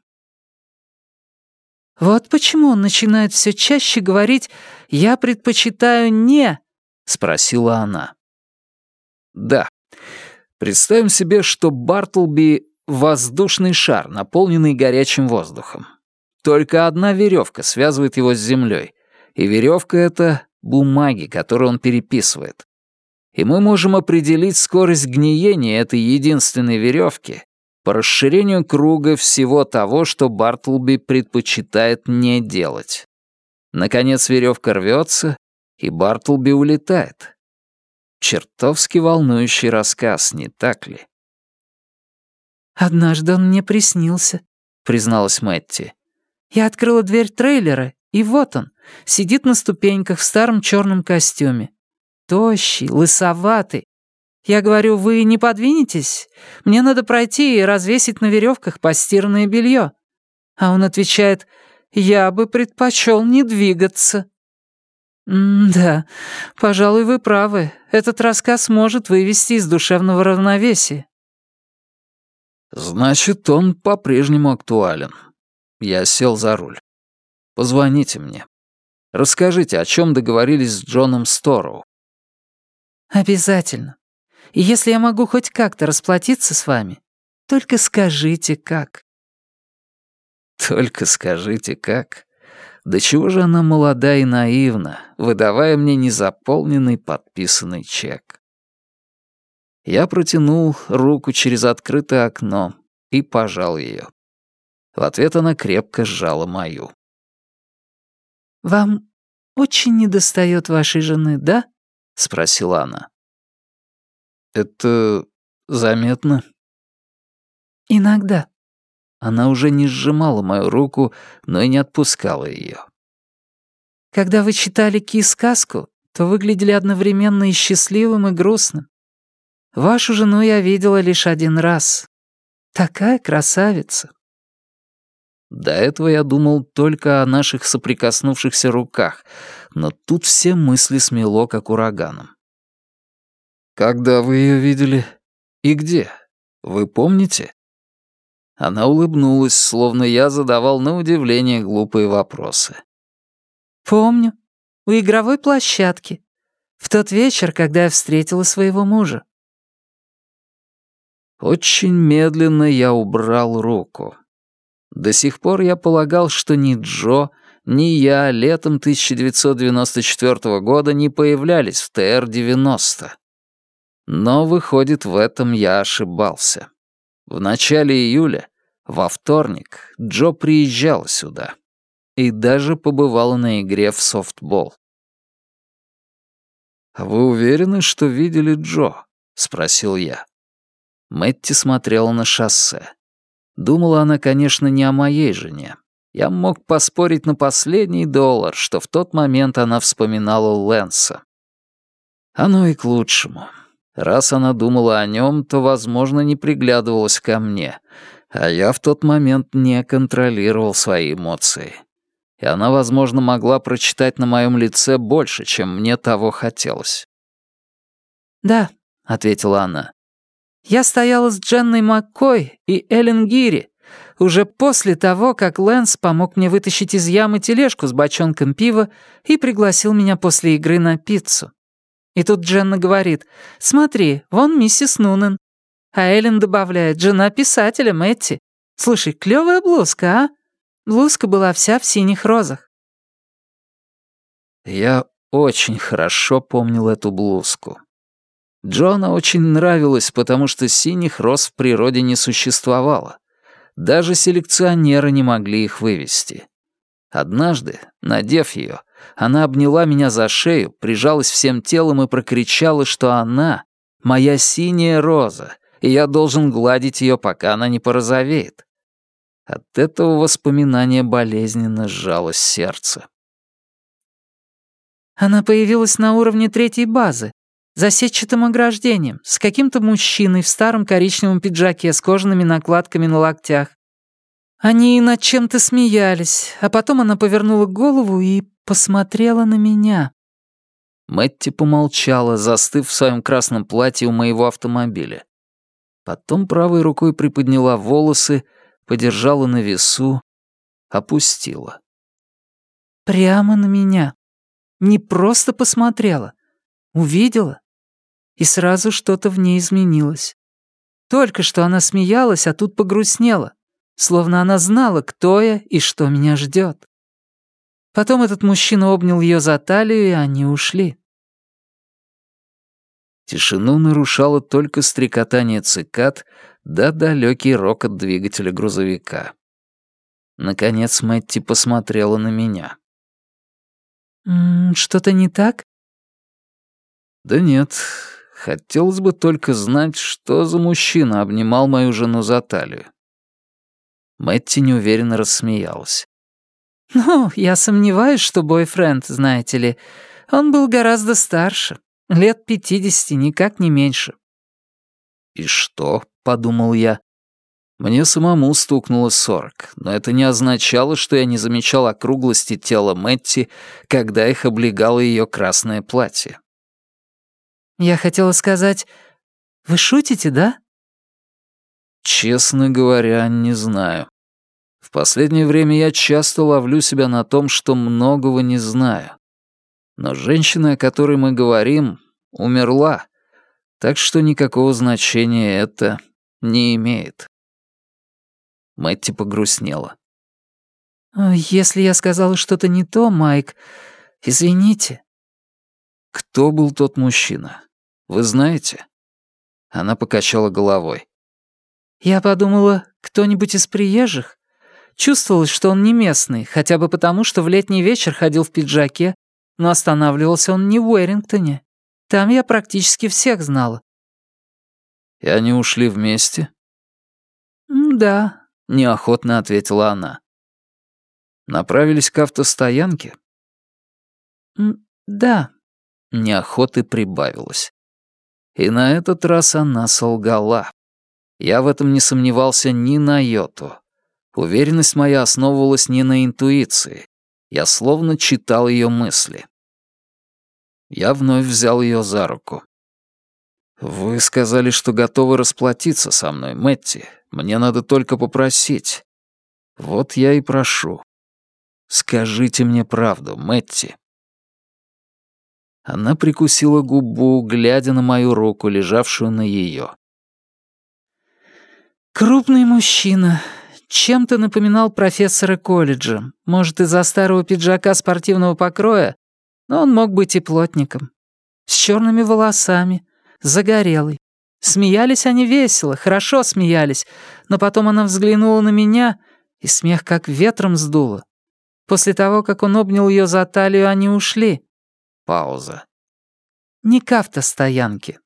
Вот почему он начинает все чаще говорить «я предпочитаю не», — спросила она. Да. Представим себе, что Бартлби — воздушный шар, наполненный горячим воздухом. Только одна веревка связывает его с землей, и веревка — это бумаги, которые он переписывает. И мы можем определить скорость гниения этой единственной веревки по расширению круга всего того, что Бартлби предпочитает не делать. Наконец веревка рвется, и Бартлби улетает. Чертовски волнующий рассказ, не так ли? «Однажды он мне приснился», — призналась Мэтти. «Я открыла дверь трейлера, и вот он, сидит на ступеньках в старом черном костюме. Тощий, лысоватый, я говорю, вы не подвинетесь? Мне надо пройти и развесить на веревках постиранное белье. А он отвечает, я бы предпочел не двигаться. «Да, пожалуй, вы правы. Этот рассказ может вывести из душевного равновесия». «Значит, он по-прежнему актуален». Я сел за руль. «Позвоните мне. Расскажите, о чем договорились с Джоном Стороу». «Обязательно. И если я могу хоть как-то расплатиться с вами, только скажите, как». «Только скажите, как?» До чего же она молода и наивна, выдавая мне незаполненный подписанный чек. Я протянул руку через открытое окно и пожал ее. В ответ она крепко сжала мою. «Вам очень недостает вашей жены, да?» — спросила она. «Это заметно?» «Иногда», она уже не сжимала мою руку, но и не отпускала ее. «Когда вы читали Ки-сказку, то выглядели одновременно и счастливым, и грустным. Вашу жену я видела лишь один раз. Такая красавица». До этого я думал только о наших соприкоснувшихся руках, но тут все мысли смело, как ураганом. «Когда вы ее видели? И где? Вы помните?» Она улыбнулась, словно я задавал на удивление глупые вопросы. «Помню. У игровой площадки. В тот вечер, когда я встретила своего мужа». Очень медленно я убрал руку. До сих пор я полагал, что ни Джо, ни я летом 1994 года не появлялись в ТР-90. Но, выходит, в этом я ошибался. В начале июля, во вторник, Джо приезжала сюда и даже побывала на игре в софтбол. «А «Вы уверены, что видели Джо?» — спросил я. Мэтти смотрела на шоссе. Думала она, конечно, не о моей жене. Я мог поспорить на последний доллар, что в тот момент она вспоминала Лэнса. Оно и к лучшему. Раз она думала о нем, то, возможно, не приглядывалась ко мне, а я в тот момент не контролировал свои эмоции. И она, возможно, могла прочитать на моем лице больше, чем мне того хотелось. «Да», — ответила она. «Я стояла с Дженной Маккой и Эллен Гири, уже после того, как Лэнс помог мне вытащить из ямы тележку с бочонком пива и пригласил меня после игры на пиццу. И тут Дженна говорит, «Смотри, вон миссис Нунен». А Эллен добавляет, «Жена писателя, Мэтти. Слушай, клёвая блузка, а?» Блузка была вся в синих розах. Я очень хорошо помнил эту блузку. Джона очень нравилась, потому что синих роз в природе не существовало. Даже селекционеры не могли их вывести. Однажды, надев ее, она обняла меня за шею, прижалась всем телом и прокричала, что она — моя синяя роза, и я должен гладить ее, пока она не порозовеет. От этого воспоминания болезненно сжалось сердце. Она появилась на уровне третьей базы, за сетчатым ограждением, с каким-то мужчиной в старом коричневом пиджаке с кожаными накладками на локтях. Они над чем-то смеялись, а потом она повернула голову и посмотрела на меня. Мэтти помолчала, застыв в своем красном платье у моего автомобиля. Потом правой рукой приподняла волосы, подержала на весу, опустила. Прямо на меня. Не просто посмотрела. Увидела. И сразу что-то в ней изменилось. Только что она смеялась, а тут погрустнела словно она знала, кто я и что меня ждет. Потом этот мужчина обнял ее за талию, и они ушли. Тишину нарушало только стрекотание цикад да далекий рокот двигателя грузовика. Наконец Мэтти посмотрела на меня. «Что-то не так?» «Да нет. Хотелось бы только знать, что за мужчина обнимал мою жену за талию. Мэтти неуверенно рассмеялась. «Ну, я сомневаюсь, что бойфренд, знаете ли. Он был гораздо старше. Лет пятидесяти, никак не меньше». «И что?» — подумал я. Мне самому стукнуло сорок, но это не означало, что я не замечал округлости тела Мэтти, когда их облегало ее красное платье. «Я хотела сказать, вы шутите, да?» Честно говоря, не знаю. В последнее время я часто ловлю себя на том, что многого не знаю. Но женщина, о которой мы говорим, умерла, так что никакого значения это не имеет. Мэтти погрустнела. А «Если я сказала что-то не то, Майк, извините». «Кто был тот мужчина? Вы знаете?» Она покачала головой. «Я подумала, кто-нибудь из приезжих? Чувствовалось, что он не местный, хотя бы потому, что в летний вечер ходил в пиджаке, но останавливался он не в Уэрингтоне. Там я практически всех знала». «И они ушли вместе?» «Да», — неохотно ответила она. «Направились к автостоянке?» «Да», — неохоты прибавилось. И на этот раз она солгала. Я в этом не сомневался ни на йоту. Уверенность моя основывалась не на интуиции. Я словно читал ее мысли. Я вновь взял ее за руку. «Вы сказали, что готовы расплатиться со мной, Мэтти. Мне надо только попросить. Вот я и прошу. Скажите мне правду, Мэтти». Она прикусила губу, глядя на мою руку, лежавшую на ее. «Крупный мужчина. Чем-то напоминал профессора колледжа. Может, из-за старого пиджака спортивного покроя, но он мог быть и плотником. С черными волосами, загорелый. Смеялись они весело, хорошо смеялись, но потом она взглянула на меня, и смех как ветром сдуло. После того, как он обнял ее за талию, они ушли. Пауза. Не к автостоянке.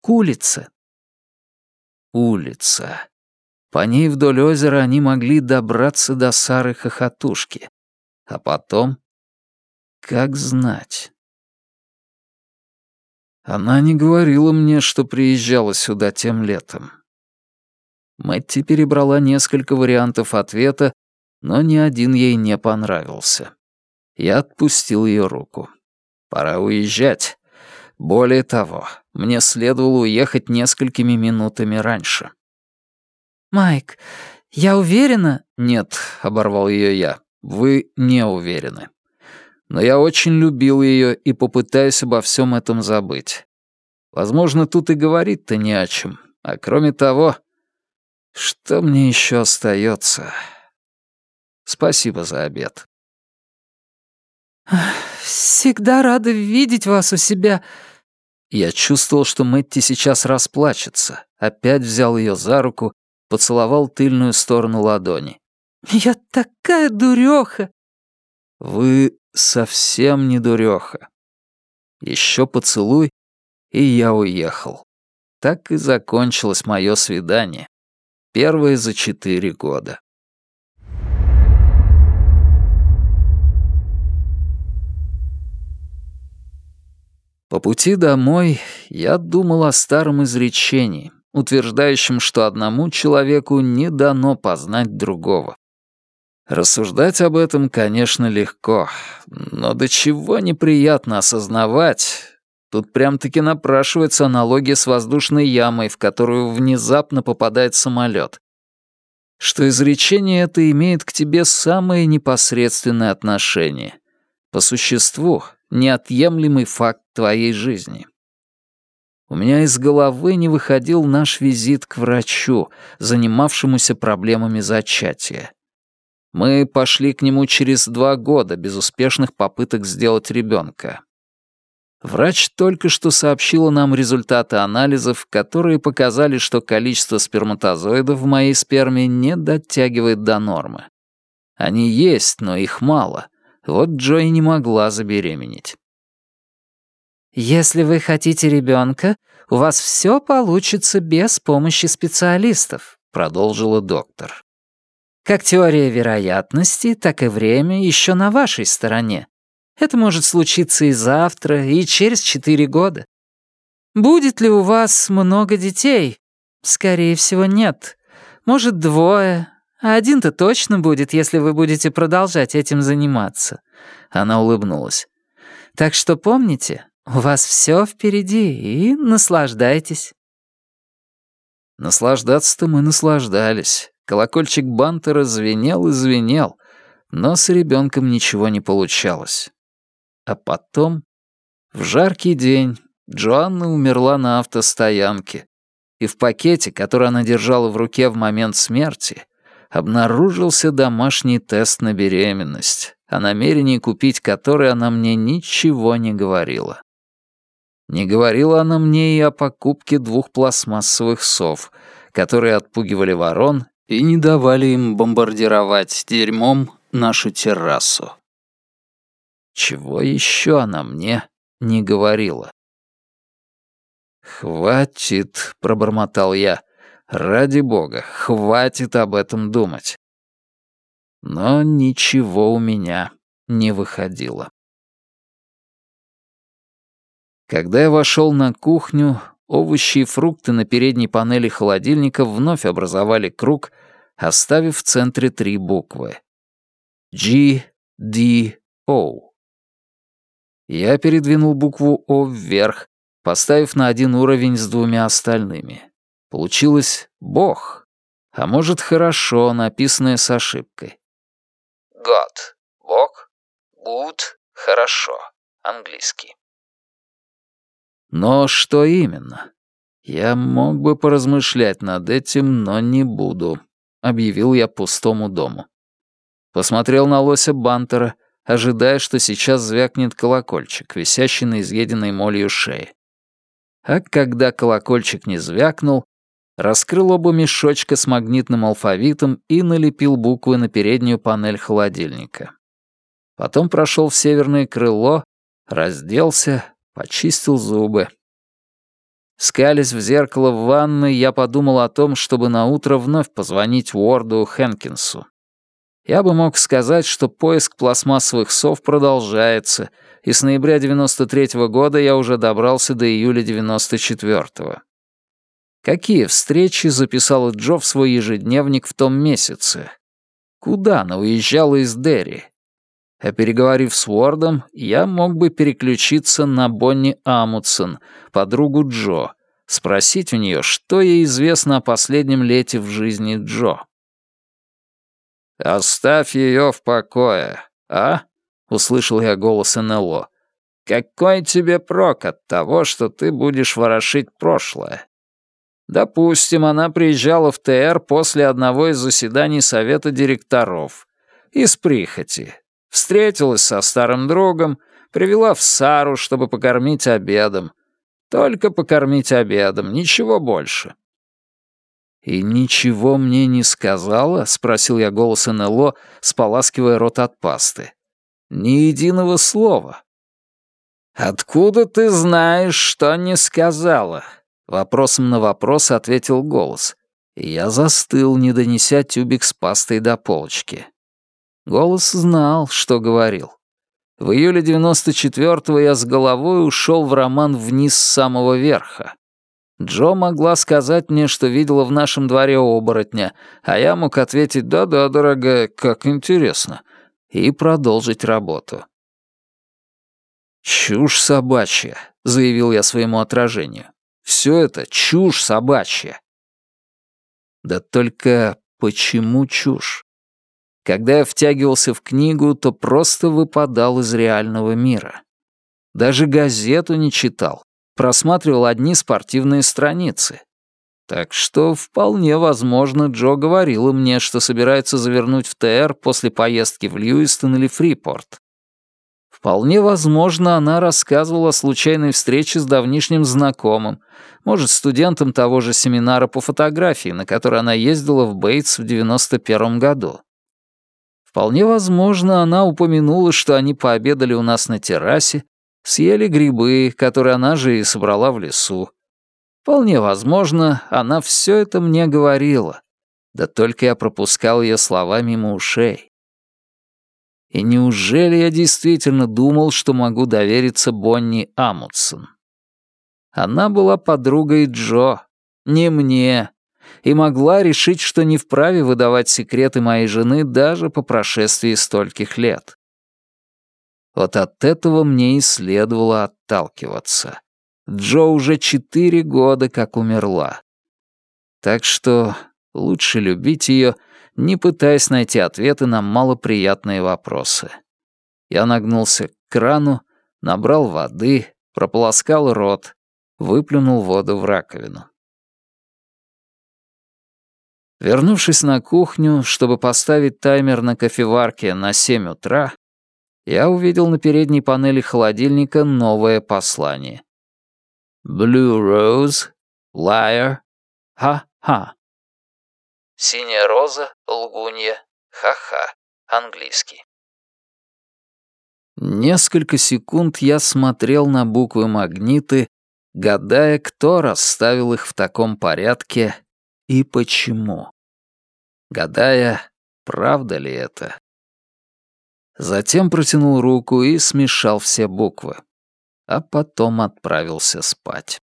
К улице. Улица. По ней вдоль озера они могли добраться до Сары Хохотушки. А потом... Как знать? Она не говорила мне, что приезжала сюда тем летом. Мэтти перебрала несколько вариантов ответа, но ни один ей не понравился. Я отпустил ее руку. Пора уезжать. Более того, мне следовало уехать несколькими минутами раньше. «Майк, я уверена...» «Нет», — оборвал ее я, — «вы не уверены. Но я очень любил ее и попытаюсь обо всем этом забыть. Возможно, тут и говорить-то не о чем. А кроме того, что мне еще остается? Спасибо за обед. «Всегда рада видеть вас у себя». Я чувствовал, что Мэтти сейчас расплачется. Опять взял ее за руку, поцеловал тыльную сторону ладони. «Я такая дуреха!» «Вы совсем не дуреха». Еще поцелуй, и я уехал. Так и закончилось мое свидание. Первое за четыре года. По пути домой я думал о старом изречении, утверждающем, что одному человеку не дано познать другого. Рассуждать об этом, конечно, легко, но до чего неприятно осознавать, тут прям-таки напрашивается аналогия с воздушной ямой, в которую внезапно попадает самолет. Что изречение это имеет к тебе самое непосредственное отношение. По существу, неотъемлемый факт твоей жизни. У меня из головы не выходил наш визит к врачу, занимавшемуся проблемами зачатия. Мы пошли к нему через два года безуспешных попыток сделать ребенка. Врач только что сообщила нам результаты анализов, которые показали, что количество сперматозоидов в моей сперме не дотягивает до нормы. Они есть, но их мало. Вот Джой не могла забеременеть. Если вы хотите ребенка, у вас все получится без помощи специалистов, продолжила доктор. Как теория вероятности, так и время еще на вашей стороне. Это может случиться и завтра, и через четыре года. Будет ли у вас много детей? Скорее всего, нет. Может, двое. Один-то точно будет, если вы будете продолжать этим заниматься. Она улыбнулась. Так что помните, у вас все впереди, и наслаждайтесь». Наслаждаться-то мы наслаждались. Колокольчик Бантера звенел и звенел, но с ребенком ничего не получалось. А потом, в жаркий день, Джоанна умерла на автостоянке, и в пакете, который она держала в руке в момент смерти, обнаружился домашний тест на беременность, о намерении купить который она мне ничего не говорила. Не говорила она мне и о покупке двух пластмассовых сов, которые отпугивали ворон и не давали им бомбардировать дерьмом нашу террасу. Чего еще она мне не говорила? «Хватит», — пробормотал я, — «ради бога, хватит об этом думать». Но ничего у меня не выходило. Когда я вошел на кухню, овощи и фрукты на передней панели холодильника вновь образовали круг, оставив в центре три буквы. G, D, O. Я передвинул букву О вверх, поставив на один уровень с двумя остальными. Получилось «Бог», а может «хорошо», написанное с ошибкой. God — Бог, good — хорошо, английский. Но что именно? Я мог бы поразмышлять над этим, но не буду, объявил я пустому дому. Посмотрел на лося Бантера, ожидая, что сейчас звякнет колокольчик, висящий на изъеденной молью шее. А когда колокольчик не звякнул, раскрыл оба мешочка с магнитным алфавитом и налепил буквы на переднюю панель холодильника. Потом прошел в северное крыло, разделся, почистил зубы. Скались в зеркало в ванной, я подумал о том, чтобы наутро вновь позвонить Уорду Хэнкинсу. Я бы мог сказать, что поиск пластмассовых сов продолжается, и с ноября 93 -го года я уже добрался до июля 94 -го. Какие встречи записала Джо в свой ежедневник в том месяце? Куда она уезжала из Дерри? А переговорив с Уордом, я мог бы переключиться на Бонни Амутсон, подругу Джо, спросить у нее, что ей известно о последнем лете в жизни Джо. «Оставь ее в покое, а?» — услышал я голос НЛО. «Какой тебе прок от того, что ты будешь ворошить прошлое? Допустим, она приезжала в ТР после одного из заседаний совета директоров. Из прихоти. Встретилась со старым другом, привела в Сару, чтобы покормить обедом. Только покормить обедом, ничего больше. «И ничего мне не сказала?» — спросил я голос НЛО, споласкивая рот от пасты. «Ни единого слова». «Откуда ты знаешь, что не сказала?» Вопросом на вопрос ответил голос. Я застыл, не донеся тюбик с пастой до полочки. Голос знал, что говорил. В июле 94-го я с головой ушел в роман «Вниз с самого верха». Джо могла сказать мне, что видела в нашем дворе оборотня, а я мог ответить «Да-да, дорогая, как интересно», и продолжить работу. «Чушь собачья», — заявил я своему отражению. Все это чушь собачья. Да только почему чушь? Когда я втягивался в книгу, то просто выпадал из реального мира. Даже газету не читал, просматривал одни спортивные страницы. Так что вполне возможно, Джо говорила мне, что собирается завернуть в ТР после поездки в Льюистон или Фрипорт. Вполне возможно, она рассказывала о случайной встрече с давнишним знакомым, может, студентом того же семинара по фотографии, на который она ездила в Бейтс в 91 году. Вполне возможно, она упомянула, что они пообедали у нас на террасе, съели грибы, которые она же и собрала в лесу. Вполне возможно, она все это мне говорила. Да только я пропускал ее слова мимо ушей. И неужели я действительно думал, что могу довериться Бонни Амутсон? Она была подругой Джо, не мне, и могла решить, что не вправе выдавать секреты моей жены даже по прошествии стольких лет. Вот от этого мне и следовало отталкиваться. Джо уже четыре года как умерла. Так что лучше любить ее — не пытаясь найти ответы на малоприятные вопросы. Я нагнулся к крану, набрал воды, прополоскал рот, выплюнул воду в раковину. Вернувшись на кухню, чтобы поставить таймер на кофеварке на 7 утра, я увидел на передней панели холодильника новое послание. Blue Rose, Liar, Ха-ха. Синяя роза, лгунья, ха-ха, английский. Несколько секунд я смотрел на буквы-магниты, гадая, кто расставил их в таком порядке и почему. Гадая, правда ли это. Затем протянул руку и смешал все буквы, а потом отправился спать.